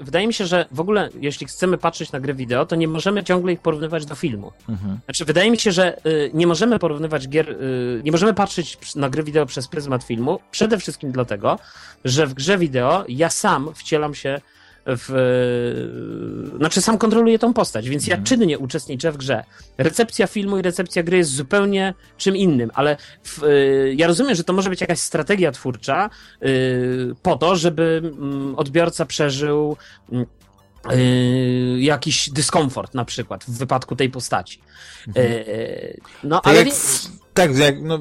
Wydaje mi się, że w ogóle, jeśli chcemy patrzeć na gry wideo, to nie możemy ciągle ich porównywać do filmu. Mhm. Znaczy, wydaje mi się, że y, nie możemy porównywać gier, y, nie możemy patrzeć na gry wideo przez pryzmat filmu, przede wszystkim dlatego, że w grze wideo ja sam wcielam się w... Znaczy sam kontroluję tą postać, więc ja Mhm. czynnie uczestniczę w grze. Recepcja filmu i recepcja gry jest zupełnie czym innym, ale w, y, ja rozumiem, że to może być jakaś strategia twórcza y, po to, żeby mm, odbiorca przeżył mm, y, jakiś dyskomfort na przykład w wypadku tej postaci. Y, No, Tak ale... jak, w, tak, jak, no,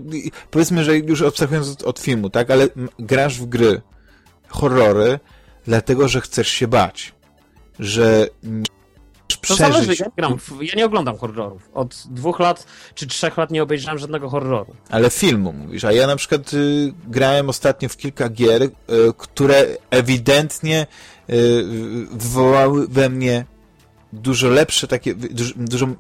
powiedzmy, że już abstrahując od, od filmu, tak, ale grasz w gry, horrory, dlatego, że chcesz się bać. Że nie To chcesz zależy, przeżyć, ja, gram ja nie oglądam horrorów. Od dwóch lat czy trzech lat nie obejrzałem żadnego horroru. ale filmu mówisz. A ja na przykład y, grałem ostatnio w kilka gier, y, które ewidentnie y, wywołały we mnie dużo lepsze, takie, dużo, dużo e,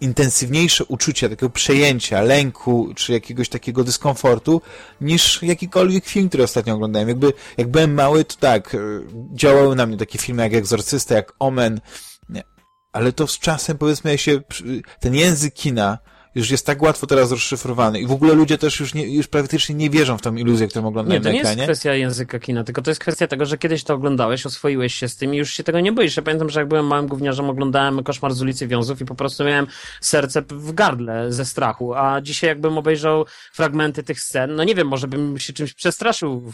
intensywniejsze uczucia takiego przejęcia, lęku, czy jakiegoś takiego dyskomfortu, niż jakikolwiek film, który ostatnio oglądałem. Jakby, jak byłem mały, to tak, e, działały na mnie takie filmy jak Egzorcysta, jak Omen, nie. ale to z czasem, powiedzmy, się, ten język kina już jest tak łatwo teraz rozszyfrowany i w ogóle ludzie też już, nie, już praktycznie nie wierzą w tą iluzję, którą oglądają Nie, to na nie jest ekranie. kwestia języka kina, tylko to jest kwestia tego, że kiedyś to oglądałeś, oswoiłeś się z tym i już się tego nie boisz. Ja pamiętam, że jak byłem małym gówniarzem, oglądałem Koszmar z ulicy Wiązów i po prostu miałem serce w gardle ze strachu, a dzisiaj jakbym obejrzał fragmenty tych scen, no nie wiem, może bym się czymś przestraszył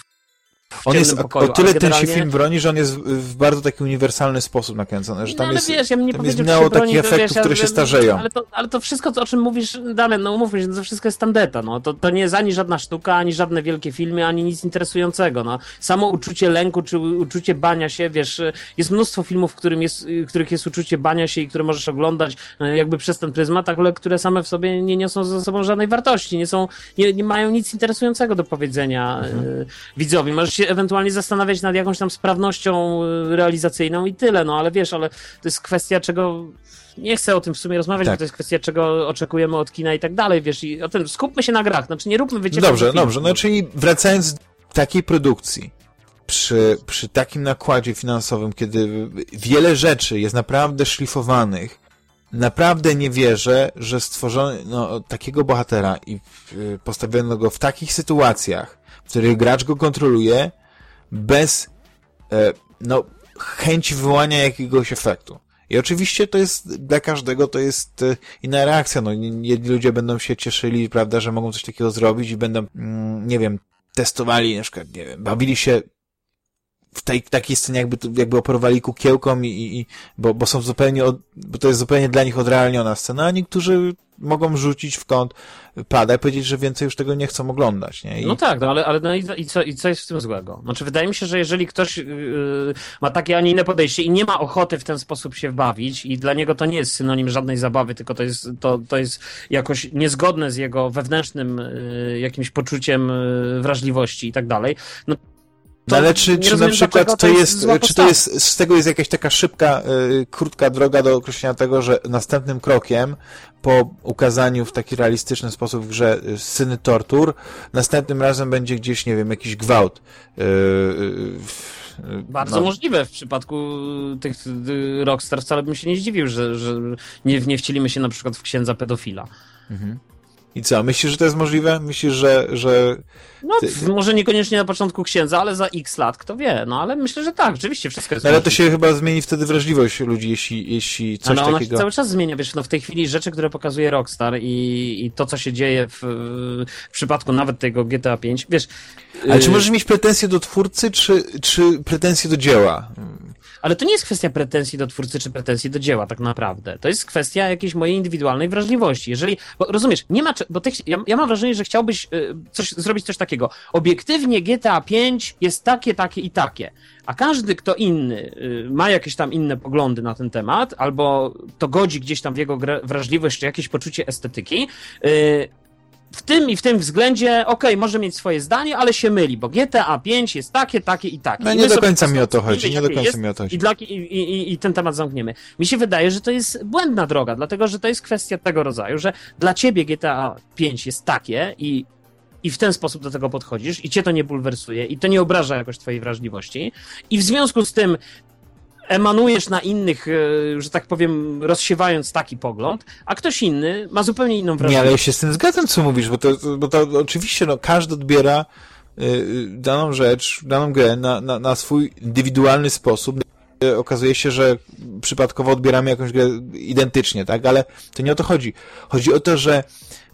On jest pokoju, o tyle ale ten się generalnie- film broni, że on jest w, bardzo taki uniwersalny sposób nakręcony, że No tam ale jest, wiesz, ja tam jest broni, takich efektów, wiesz, które się starzeją. Ale to, ale to wszystko, o czym mówisz, dalej, no umówmy się, to wszystko jest tandeta, no. To, to nie jest ani żadna sztuka, ani żadne wielkie filmy, ani nic interesującego, no. Samo uczucie lęku, czy uczucie bania się, wiesz, jest mnóstwo filmów, w którym jest, w których jest uczucie bania się i które możesz oglądać e, jakby przez ten pryzmat, ale które same w sobie nie niosą ze sobą żadnej wartości, nie są, nie, nie mają nic interesującego do powiedzenia Mhm. e, widzowi. Możesz się ewentualnie zastanawiać nad jakąś tam sprawnością e, realizacyjną i tyle, no ale wiesz, ale to jest kwestia czego nie chcę o tym w sumie rozmawiać, Tak. bo to jest kwestia czego oczekujemy od kina i tak dalej, wiesz, i o tym skupmy się na grach, znaczy nie róbmy wycieczek Dobrze, do dobrze. No czyli wracając do takiej produkcji, przy, przy takim nakładzie finansowym, kiedy wiele rzeczy jest naprawdę szlifowanych, naprawdę nie wierzę, że stworzono no, takiego bohatera i y, postawiono go w takich sytuacjach, w których gracz go kontroluje, bez e, no, chęci wywołania jakiegoś efektu. I oczywiście to jest, dla każdego to jest e, inna reakcja. No, jedni ludzie będą się cieszyli, prawda, że mogą coś takiego zrobić i będą, mm, nie wiem, testowali, na przykład, nie wiem, bawili się w tej takiej scenie, jakby, jakby operowali kukiełką i, i bo, bo są zupełnie, od, bo to jest zupełnie dla nich odrealniona scena, a niektórzy mogą rzucić w kąt pada i powiedzieć, że więcej już tego nie chcą oglądać, nie? I, No tak, no ale, ale no i, i, co, i co jest w tym złego? Znaczy, wydaje mi się, że jeżeli ktoś yy, ma takie, a nie inne podejście i nie ma ochoty w ten sposób się bawić i dla niego to nie jest synonim żadnej zabawy, tylko to jest, to, to jest jakoś niezgodne z jego wewnętrznym yy, jakimś poczuciem yy, wrażliwości i tak dalej, no No ale czy, czy na przykład to jest, zła czy to jest, z tego jest jakaś taka szybka, y, krótka droga do określenia tego, że następnym krokiem po ukazaniu w taki realistyczny sposób w grze y, sceny tortur, następnym razem będzie gdzieś, nie wiem, jakiś gwałt. Y, y, y, Bardzo no. możliwe. W przypadku tych y, Rockstar wcale bym się nie zdziwił, że, że nie, nie wcielimy się na przykład w księdza pedofila. I co, myślisz, że to jest możliwe? Myślisz, że, że No, może niekoniecznie na początku księdza, ale za x lat, kto wie. No, ale myślę, że tak, rzeczywiście wszystko jest no, ale to możliwe. się chyba zmieni wtedy wrażliwość ludzi, jeśli, jeśli coś Ale ona takiego... się cały czas zmienia, wiesz, no w tej chwili rzeczy, które pokazuje Rockstar i, i to, co się dzieje w, w przypadku nawet tego GTA 5, wiesz... Ale czy y, możesz mieć pretensje do twórcy, czy, czy pretensje do dzieła? Ale to nie jest kwestia pretensji do twórcy czy pretensji do dzieła, tak naprawdę. To jest kwestia jakiejś mojej indywidualnej wrażliwości. Jeżeli, bo rozumiesz, nie ma, bo ty, ja, ja mam wrażenie, że chciałbyś y, coś, zrobić coś takiego. Obiektywnie GTA 5 jest takie, takie i takie. A każdy, kto inny y, ma jakieś tam inne poglądy na ten temat, albo to godzi gdzieś tam w jego wrażliwość czy jakieś poczucie estetyki, y, w tym i w tym względzie, okej, może mieć swoje zdanie, ale się myli, bo GTA 5 jest takie, takie i takie. No nie do końca mi o to chodzi, nie do końca mi o to chodzi. I, dla, i, i, I ten temat zamkniemy. Mi się wydaje, że to jest błędna droga, dlatego że to jest kwestia tego rodzaju, że dla ciebie GTA 5 jest takie i, i w ten sposób do tego podchodzisz i cię to nie bulwersuje i to nie obraża jakoś twojej wrażliwości i w związku z tym emanujesz na innych, e, że tak powiem, rozsiewając taki pogląd, a ktoś inny ma zupełnie inną Nie, wrażliwość. ale ja się z tym zgadzam, co mówisz, bo to, bo to oczywiście, no, każdy odbiera y, daną rzecz, daną grę na, na, na swój indywidualny sposób. okazuje się, że przypadkowo odbieramy jakąś grę identycznie, tak? Ale to nie o to chodzi. Chodzi o to, że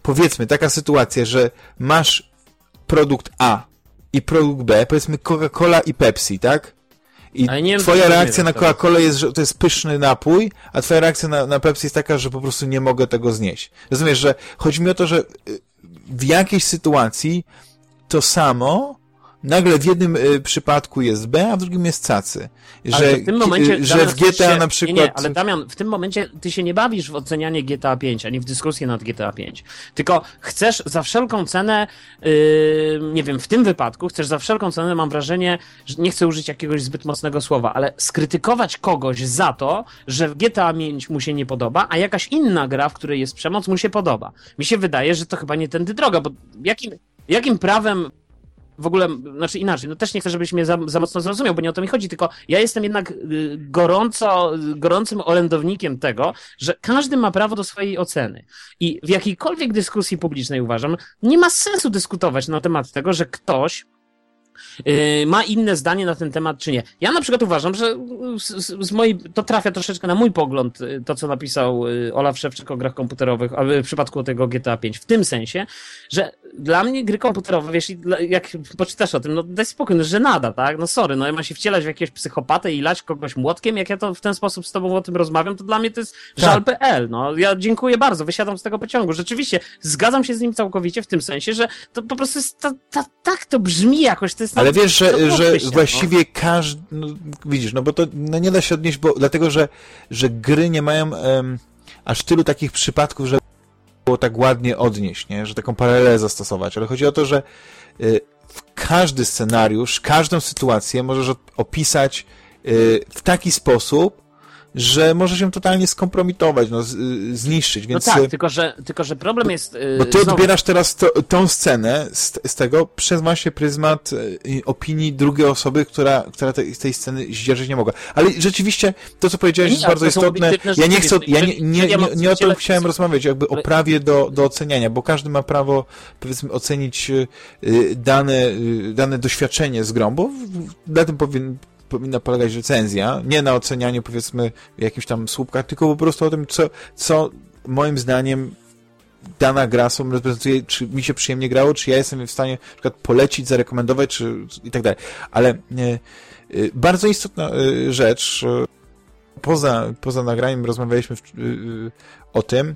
powiedzmy taka sytuacja, że masz produkt A i produkt B, powiedzmy Coca-Cola i Pepsi, tak? I wiem, twoja reakcja na Coca-Colę jest, że to jest pyszny napój, a twoja reakcja na, na Pepsi jest taka, że po prostu nie mogę tego znieść. Rozumiesz, że chodzi mi o to, że y, w jakiejś sytuacji to samo nagle w jednym y, przypadku jest B, a w drugim jest cacy. Że, w tym momencie, że Damian, w GTA się, na przykład... Nie, nie, ale Damian, w tym momencie ty się nie bawisz w ocenianie GTA 5, ani w dyskusję nad GTA 5. Tylko chcesz za wszelką cenę, yy, nie wiem, w tym wypadku chcesz za wszelką cenę, mam wrażenie, że nie chcę użyć jakiegoś zbyt mocnego słowa, ale skrytykować kogoś za to, że w GTA 5 mu się nie podoba, a jakaś inna gra, w której jest przemoc, mu się podoba. Mi się wydaje, że to chyba nie tędy droga, bo jakim, jakim prawem w ogóle, znaczy inaczej, no też nie chcę, żebyś mnie za, za mocno zrozumiał, bo nie o to mi chodzi, tylko ja jestem jednak y, gorąco, gorącym orędownikiem tego, że każdy ma prawo do swojej oceny. I w jakiejkolwiek dyskusji publicznej uważam, nie ma sensu dyskutować na temat tego, że ktoś ma inne zdanie na ten temat, czy nie. Ja na przykład uważam, że z, z mojej, to trafia troszeczkę na mój pogląd, y, to co napisał y, Olaf Szewczyk o grach komputerowych, w przypadku tego GTA 5, w tym sensie, że dla mnie gry komputerowe, wiesz, jak poczytasz o tym, no daj spokój, no żenada, tak? No sorry, no ja mam się wcielać w jakiegoś psychopatę i lać kogoś młotkiem, jak ja to w ten sposób z tobą o tym rozmawiam, to dla mnie to jest tak. żal.pl, no. Ja dziękuję bardzo, wysiadam z tego pociągu. Rzeczywiście, zgadzam się z nim całkowicie w tym sensie, że to po prostu jest, ta, ta, tak to brzmi jakoś, to jest ale wiesz, że, że no. właściwie każdy, no, widzisz, no bo to no nie da się odnieść, bo dlatego, że, że gry nie mają um, aż tylu takich przypadków, że było tak ładnie odnieść, nie? że taką paralelę zastosować, ale chodzi o to, że y, w każdy scenariusz, każdą sytuację możesz opisać y, w taki sposób, że może się totalnie skompromitować, no, zniszczyć, więc... No tak, tylko że, tylko że problem jest... Yy, bo ty znowu... odbierasz teraz to, tą scenę z, z, tego przez właśnie pryzmat y, opinii drugiej osoby, która, która tej, tej sceny zdzierżyć nie mogła. Ale rzeczywiście to, co powiedziałeś, jest bardzo istotne. Ja nie chcę, ja nie, nie, nie, nie o tym chciałem rozmawiać, jakby o prawie do, do oceniania, bo każdy ma prawo, powiedzmy, ocenić y, dane, y, dane doświadczenie z grą, bo na tym powinien powinna polegać recenzja, nie na ocenianiu powiedzmy jakichś tam słupkach, tylko po prostu o tym, co, co moim zdaniem dana gra są reprezentuje, czy mi się przyjemnie grało, czy ja jestem w stanie na przykład polecić, zarekomendować, czy i tak dalej. Ale e, e, bardzo istotna e, rzecz, poza, poza nagraniem rozmawialiśmy w, o tym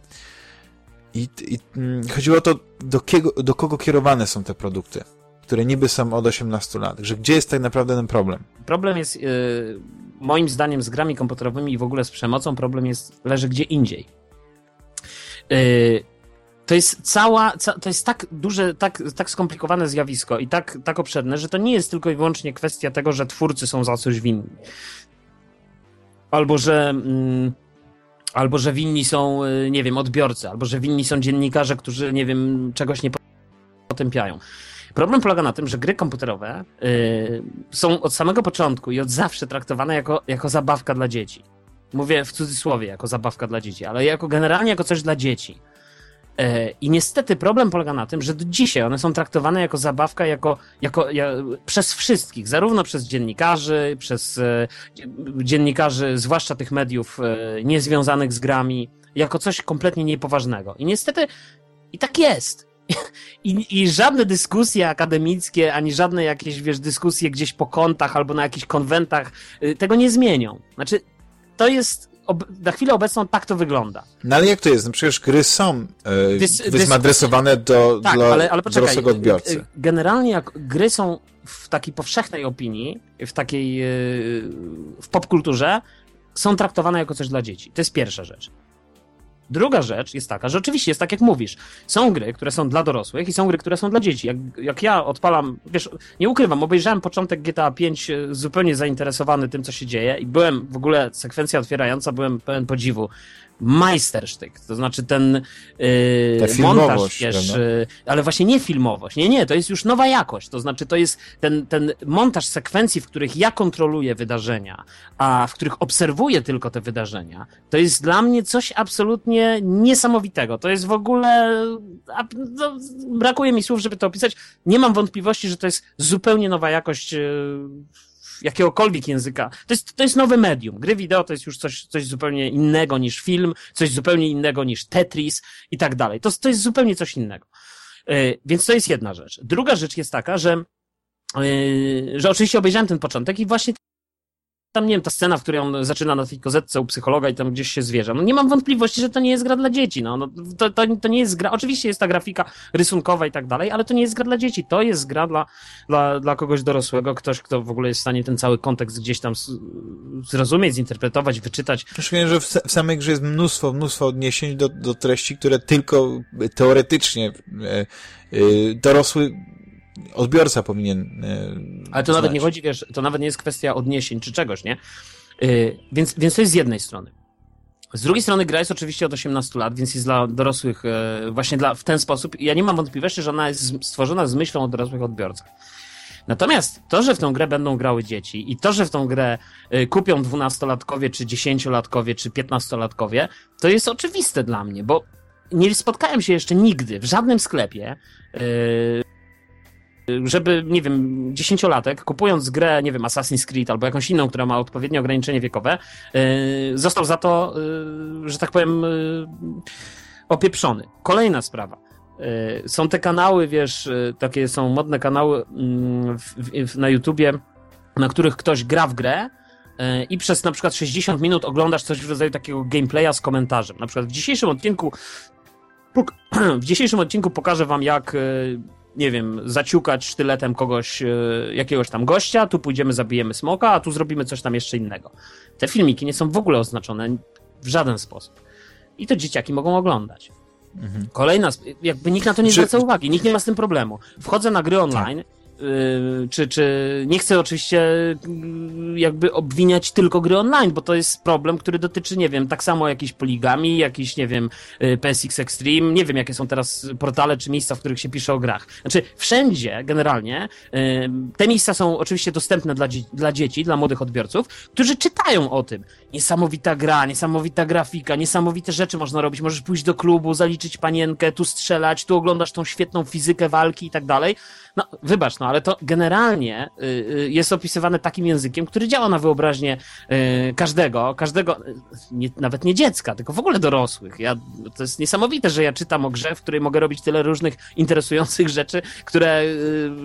i, i mm, chodziło o to, do, kiego, do kogo kierowane są te produkty które niby są od 18 lat, że gdzie jest tak naprawdę ten problem? Problem jest, yy, moim zdaniem, z grami komputerowymi i w ogóle z przemocą, problem jest, leży gdzie indziej. Yy, to jest cała, ca, to jest tak duże, tak, tak skomplikowane zjawisko i tak, tak obszerne, że to nie jest tylko i wyłącznie kwestia tego, że twórcy są za coś winni. Albo, że... Mm, albo że winni są, y, nie wiem, odbiorcy, albo że winni są dziennikarze, którzy, nie wiem, czegoś nie potępiają. Problem polega na tym, że gry komputerowe yy, są od samego początku i od zawsze traktowane jako, jako zabawka dla dzieci. Mówię w cudzysłowie jako zabawka dla dzieci, ale jako generalnie jako coś dla dzieci. Yy, I niestety problem polega na tym, że do dzisiaj one są traktowane jako zabawka, jako, jako ja, przez wszystkich, zarówno przez dziennikarzy, przez yy, dziennikarzy, zwłaszcza tych mediów yy, niezwiązanych z grami, jako coś kompletnie niepoważnego. I niestety i tak jest. I, I żadne dyskusje akademickie, ani żadne jakieś, wiesz, dyskusje gdzieś po kątach albo na jakichś konwentach y, tego nie zmienią. Znaczy, to jest na chwilę obecną tak to wygląda. No ale jak to jest? No przecież gry są yy, dys, adresowane do, tak, dla ale, ale poczekaj, dorosłego odbiorcy. Y, generalnie jak gry są w takiej powszechnej opinii, w takiej yy, w popkulturze, są traktowane jako coś dla dzieci. To jest pierwsza rzecz. Druga rzecz jest taka, że oczywiście jest tak, jak mówisz. Są gry, które są dla dorosłych i są gry, które są dla dzieci. Jak, jak ja odpalam, wiesz, nie ukrywam, obejrzałem początek GTA 5 e, zupełnie zainteresowany tym, co się dzieje i byłem w ogóle, sekwencja otwierająca, byłem pełen podziwu majstersztyk, to znaczy ten yy, montaż, wiesz, yy, ale właśnie nie filmowość, nie, nie, to jest już nowa jakość, to znaczy to jest ten, ten montaż sekwencji, w których ja kontroluję wydarzenia, a w których obserwuję tylko te wydarzenia, to jest dla mnie coś absolutnie niesamowitego, to jest w ogóle, a, no, brakuje mi słów, żeby to opisać, nie mam wątpliwości, że to jest zupełnie nowa jakość yy, jakiegokolwiek języka. To jest, to jest nowe medium. Gry wideo to jest już coś, coś zupełnie innego niż film, coś zupełnie innego niż Tetris i tak dalej. To, to jest zupełnie coś innego. Yy, więc to jest jedna rzecz. Druga rzecz jest taka, że, yy, że oczywiście obejrzałem ten początek i właśnie tam, nie wiem, ta scena, w której on zaczyna na tej kozetce u psychologa i tam gdzieś się zwierza. No nie mam wątpliwości, że to nie jest gra dla dzieci. No, no to, to, to nie jest gra, oczywiście jest ta grafika rysunkowa i tak dalej, ale to nie jest gra dla dzieci. To jest gra dla, dla, dla kogoś dorosłego, ktoś, kto w ogóle jest w stanie ten cały kontekst gdzieś tam zrozumieć, zinterpretować, wyczytać. Szczególnie, że w, w samej grze jest mnóstwo, mnóstwo odniesień do, do treści, które tylko teoretycznie e, e, dorosły odbiorca powinien. Yy, Ale to znać. nawet nie chodzi, wiesz, to nawet nie jest kwestia odniesień czy czegoś, nie? Yy, więc, więc to jest z jednej strony. Z drugiej strony gra jest oczywiście od 18 lat, więc jest dla dorosłych yy, właśnie dla, w ten sposób. Ja nie mam wątpliwości, że ona jest stworzona z myślą o dorosłych odbiorcach. Natomiast to, że w tą grę będą grały dzieci i to, że w tą grę y, kupią dwunastolatkowie, czy dziesięciolatkowie, czy piętnastolatkowie, to jest oczywiste dla mnie, bo nie spotkałem się jeszcze nigdy w żadnym sklepie żeby, nie wiem, dziesięciolatek, kupując grę, nie wiem, Assassin's Creed albo jakąś inną, która ma odpowiednie ograniczenie wiekowe, yy, został za to, yy, że tak powiem, yy, opieprzony. Kolejna sprawa. Są te kanały, wiesz, takie są modne kanały mm, w, w, na YouTubie, na których ktoś gra w grę, i przez na przykład 60 minut oglądasz coś w rodzaju takiego gameplaya z komentarzem. Na przykład w dzisiejszym odcinku w dzisiejszym odcinku pokażę wam jak nie wiem, zaciukać sztyletem kogoś, e, jakiegoś tam gościa, tu pójdziemy, zabijemy smoka, a tu zrobimy coś tam jeszcze innego. Te filmiki nie są w ogóle oznaczone w żaden sposób. I to dzieciaki mogą oglądać. Mhm. Kolejna, jakby nikt na to nie zwraca uwagi, nikt nie ma z tym problemu. Wchodzę na gry online, tak. Czy, czy nie chcę oczywiście y, jakby obwiniać tylko gry online, bo to jest problem, który dotyczy, nie wiem, tak samo jakiejś poligami, jakiś, nie wiem, y, PSX Extreme, nie wiem, jakie są teraz portale czy miejsca, w których się pisze o grach. Znaczy, wszędzie generalnie te miejsca są oczywiście dostępne dla, dla dzieci, dla młodych odbiorców, którzy czytają o tym. Niesamowita gra, niesamowita grafika, niesamowite rzeczy można robić. Możesz pójść do klubu, zaliczyć panienkę, tu strzelać, tu oglądasz tą świetną fizykę walki i tak dalej. No, wybacz, no ale to generalnie y, y, jest opisywane takim językiem, który działa na wyobraźnię y, każdego, każdego, nie, nawet nie dziecka, tylko w ogóle dorosłych. Ja, to jest niesamowite, że ja czytam o grze, w której mogę robić tyle różnych interesujących rzeczy, które,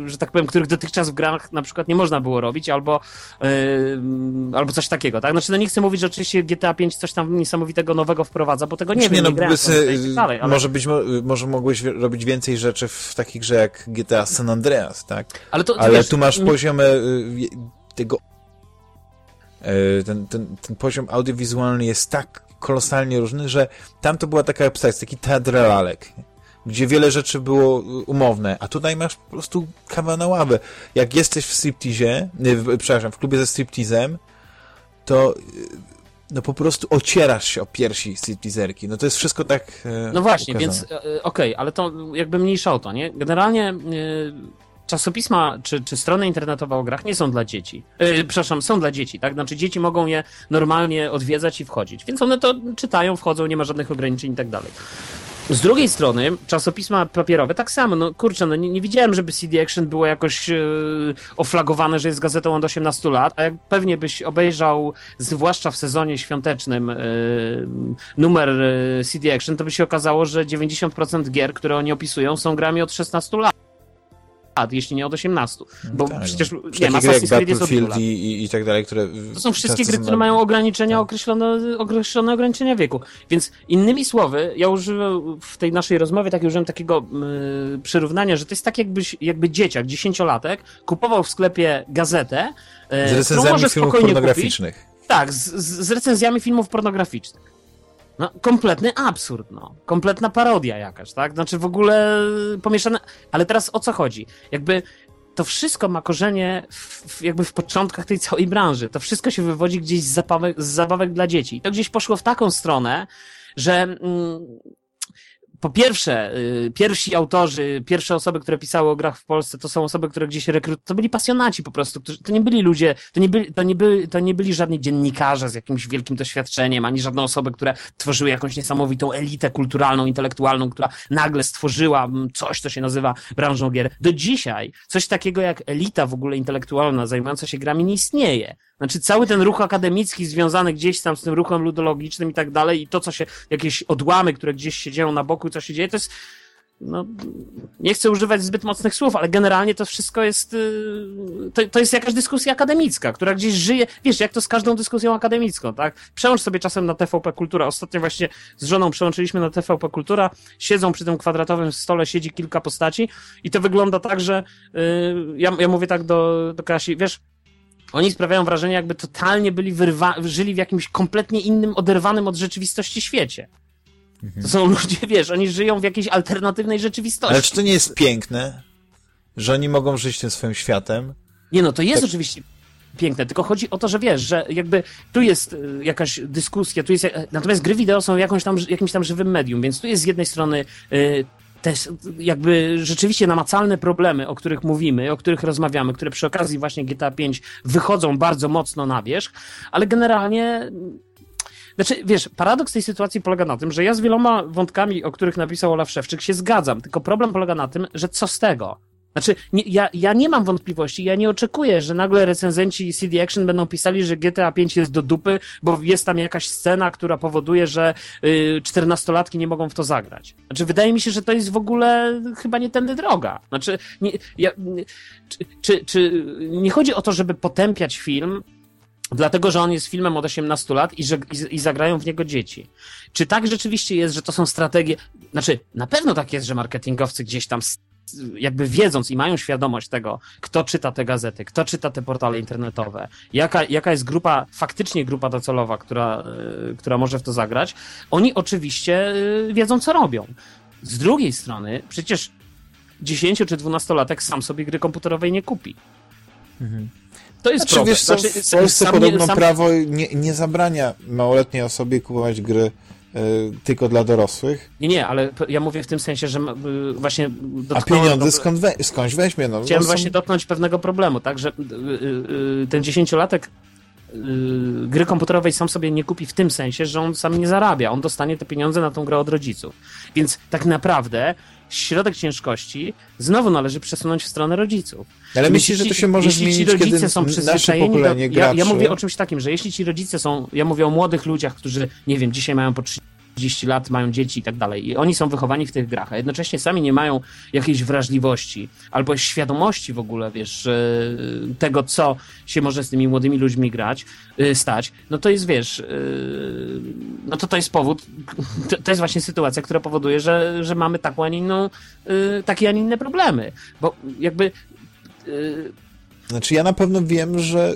że tak powiem, których dotychczas w grach na przykład nie można było robić, albo, albo coś takiego, tak? Znaczy, no nie chcę mówić, że oczywiście GTA 5 coś tam niesamowitego nowego wprowadza, bo tego nie wiem, nie, no, nie grałem, by, dalej, ale... może być, może mogłeś robić więcej rzeczy w takich grze jak GTA San Andreas, tak? Ale, to, Ale wiesz, tu masz poziom y, tego y, ten, ten, ten poziom audiowizualny jest tak kolosalnie różny, że tam to była taka abstrakcja, taki teatr lalek, gdzie wiele rzeczy było umowne, a tutaj masz po prostu kawa na ławę. Jak jesteś w striptease, przepraszam, w klubie ze striptizem, to no po prostu ocierasz się o piersi stripteaserki. No to jest wszystko tak No właśnie, ukazane. więc okej, okay, ale to jakby mniejsza o to, nie? Generalnie czasopisma czy, czy strony internetowe o grach nie są dla dzieci. Yy, przepraszam, są dla dzieci, tak? Znaczy dzieci mogą je normalnie odwiedzać i wchodzić, więc one to czytają, wchodzą, nie ma żadnych ograniczeń i tak dalej. Z drugiej strony, czasopisma papierowe tak samo, no kurczę, no nie, nie widziałem, żeby CD Action było jakoś yy, oflagowane, że jest gazetą od 18 lat, a jak pewnie byś obejrzał, zwłaszcza w sezonie świątecznym, yy, numer CD Action, to by się okazało, że 90% gier, które oni opisują, są grami od 16 lat lat, jeśli nie od 18. Bo tak, przecież no. nie ma Assassin's Creed jest od i, i, i tak dalej, które... To są wszystkie gry, które mają ograniczenia, tak. określone, określone ograniczenia wieku. Więc innymi słowy, ja używam w tej naszej rozmowie tak użyłem takiego yy, przyrównania, że to jest tak jakbyś, jakby dzieciak, dziesięciolatek, kupował w sklepie gazetę, yy, z recenzjami filmów pornograficznych. Kupić, tak, z, z recenzjami filmów pornograficznych. No, kompletny absurd, no. Kompletna parodia jakaś, tak? Znaczy w ogóle pomieszane. Ale teraz o co chodzi? Jakby to wszystko ma korzenie w, jakby w początkach tej całej branży. To wszystko się wywodzi gdzieś z zabawek, z zabawek dla dzieci. I to gdzieś poszło w taką stronę, że mm, po pierwsze, y, pierwsi autorzy, pierwsze osoby, które pisały o grach w Polsce, to są osoby, które gdzieś rekrut, to byli pasjonaci po prostu, którzy, to nie byli ludzie, to nie byli, to nie byli, to nie byli żadni dziennikarze z jakimś wielkim doświadczeniem, ani żadne osoby, które tworzyły jakąś niesamowitą elitę kulturalną, intelektualną, która nagle stworzyła mm, coś, co się nazywa branżą gier. Do dzisiaj coś takiego jak elita w ogóle intelektualna zajmująca się grami nie istnieje. Znaczy cały ten ruch akademicki związany gdzieś tam z tym ruchem ludologicznym i tak dalej i to, co się, jakieś odłamy, które gdzieś się dzieją na boku, co się dzieje, to jest no, nie chcę używać zbyt mocnych słów, ale generalnie to wszystko jest, y, to, to jest jakaś dyskusja akademicka, która gdzieś żyje, wiesz, jak to z każdą dyskusją akademicką, tak? Przełącz sobie czasem na TVP Kultura. Ostatnio właśnie z żoną przełączyliśmy na TVP Kultura, siedzą przy tym kwadratowym stole, siedzi kilka postaci i to wygląda tak, że yy, ja, ja mówię tak do, do Kasi, wiesz, oni sprawiają wrażenie, jakby totalnie byli wyrwa- żyli w jakimś kompletnie innym, oderwanym od rzeczywistości świecie. Mhm. To są ludzie, wiesz, oni żyją w jakiejś alternatywnej rzeczywistości. Ale czy to nie jest piękne, że oni mogą żyć tym swoim światem? Nie no, to jest tak. oczywiście piękne, tylko chodzi o to, że wiesz, że jakby tu jest y, jakaś dyskusja, tu jest, natomiast gry wideo są jakąś tam, jakimś tam żywym medium, więc tu jest z jednej strony y, te jakby rzeczywiście namacalne problemy, o których mówimy, o których rozmawiamy, które przy okazji właśnie GTA 5 wychodzą bardzo mocno na wierzch, ale generalnie znaczy, wiesz, paradoks tej sytuacji polega na tym, że ja z wieloma wątkami, o których napisał Olaf Szewczyk, się zgadzam, tylko problem polega na tym, że co z tego? Znaczy, nie, ja, ja nie mam wątpliwości, ja nie oczekuję, że nagle recenzenci CD Action będą pisali, że GTA 5 jest do dupy, bo jest tam jakaś scena, która powoduje, że czternastolatki y, nie mogą w to zagrać. Znaczy, wydaje mi się, że to jest w ogóle chyba nie tędy droga. Znaczy, nie, ja, czy, czy, czy nie chodzi o to, żeby potępiać film, dlatego że on jest filmem od 18 lat i, że, i, i, zagrają w niego dzieci. Czy tak rzeczywiście jest, że to są strategie, znaczy na pewno tak jest, że marketingowcy gdzieś tam jakby wiedząc i mają świadomość tego, kto czyta te gazety, kto czyta te portale internetowe, jaka, jaka jest grupa, faktycznie grupa docelowa, która, e, która może w to zagrać, oni oczywiście e, wiedzą, co robią. Z drugiej strony, przecież 10 czy 12-latek sam sobie gry komputerowej nie kupi. Mhm. To jest znaczy, problem. Wiesz, znaczy, w Polsce podobno nie, sam... prawo nie, nie zabrania małoletniej osobie kupować gry tylko dla dorosłych. Nie, nie, ale ja mówię w tym sensie, że y, właśnie... A pieniądze skąd we, skądś weźmie? No, Chciałem no, właśnie dotknąć pewnego problemu, tak, że y, ten dziesięciolatek gry komputerowej sam sobie nie kupi w tym sensie, że on sam nie zarabia. On dostanie te pieniądze na tą grę od rodziców. Więc tak naprawdę środek ciężkości znowu należy przesunąć w stronę rodziców. Ale myślisz, że to się może jeśli zmienić, ci rodzice kiedy są przyzwyczajeni do, ja, ja mówię o czymś takim, że jeśli ci rodzice są, ja mówię o młodych ludziach, którzy, nie wiem, dzisiaj mają po 30 lat, mają dzieci i tak dalej. I oni są wychowani w tych grach, a jednocześnie sami nie mają jakiejś wrażliwości albo świadomości w ogóle, wiesz, tego, co się może z tymi młodymi ludźmi grać, y, stać. No to jest, wiesz, y, no to to jest powód, to jest właśnie sytuacja, która powoduje, że, że mamy taką, a nie inną, y, takie, a nie inne problemy. Bo jakby znaczy ja na pewno wiem, że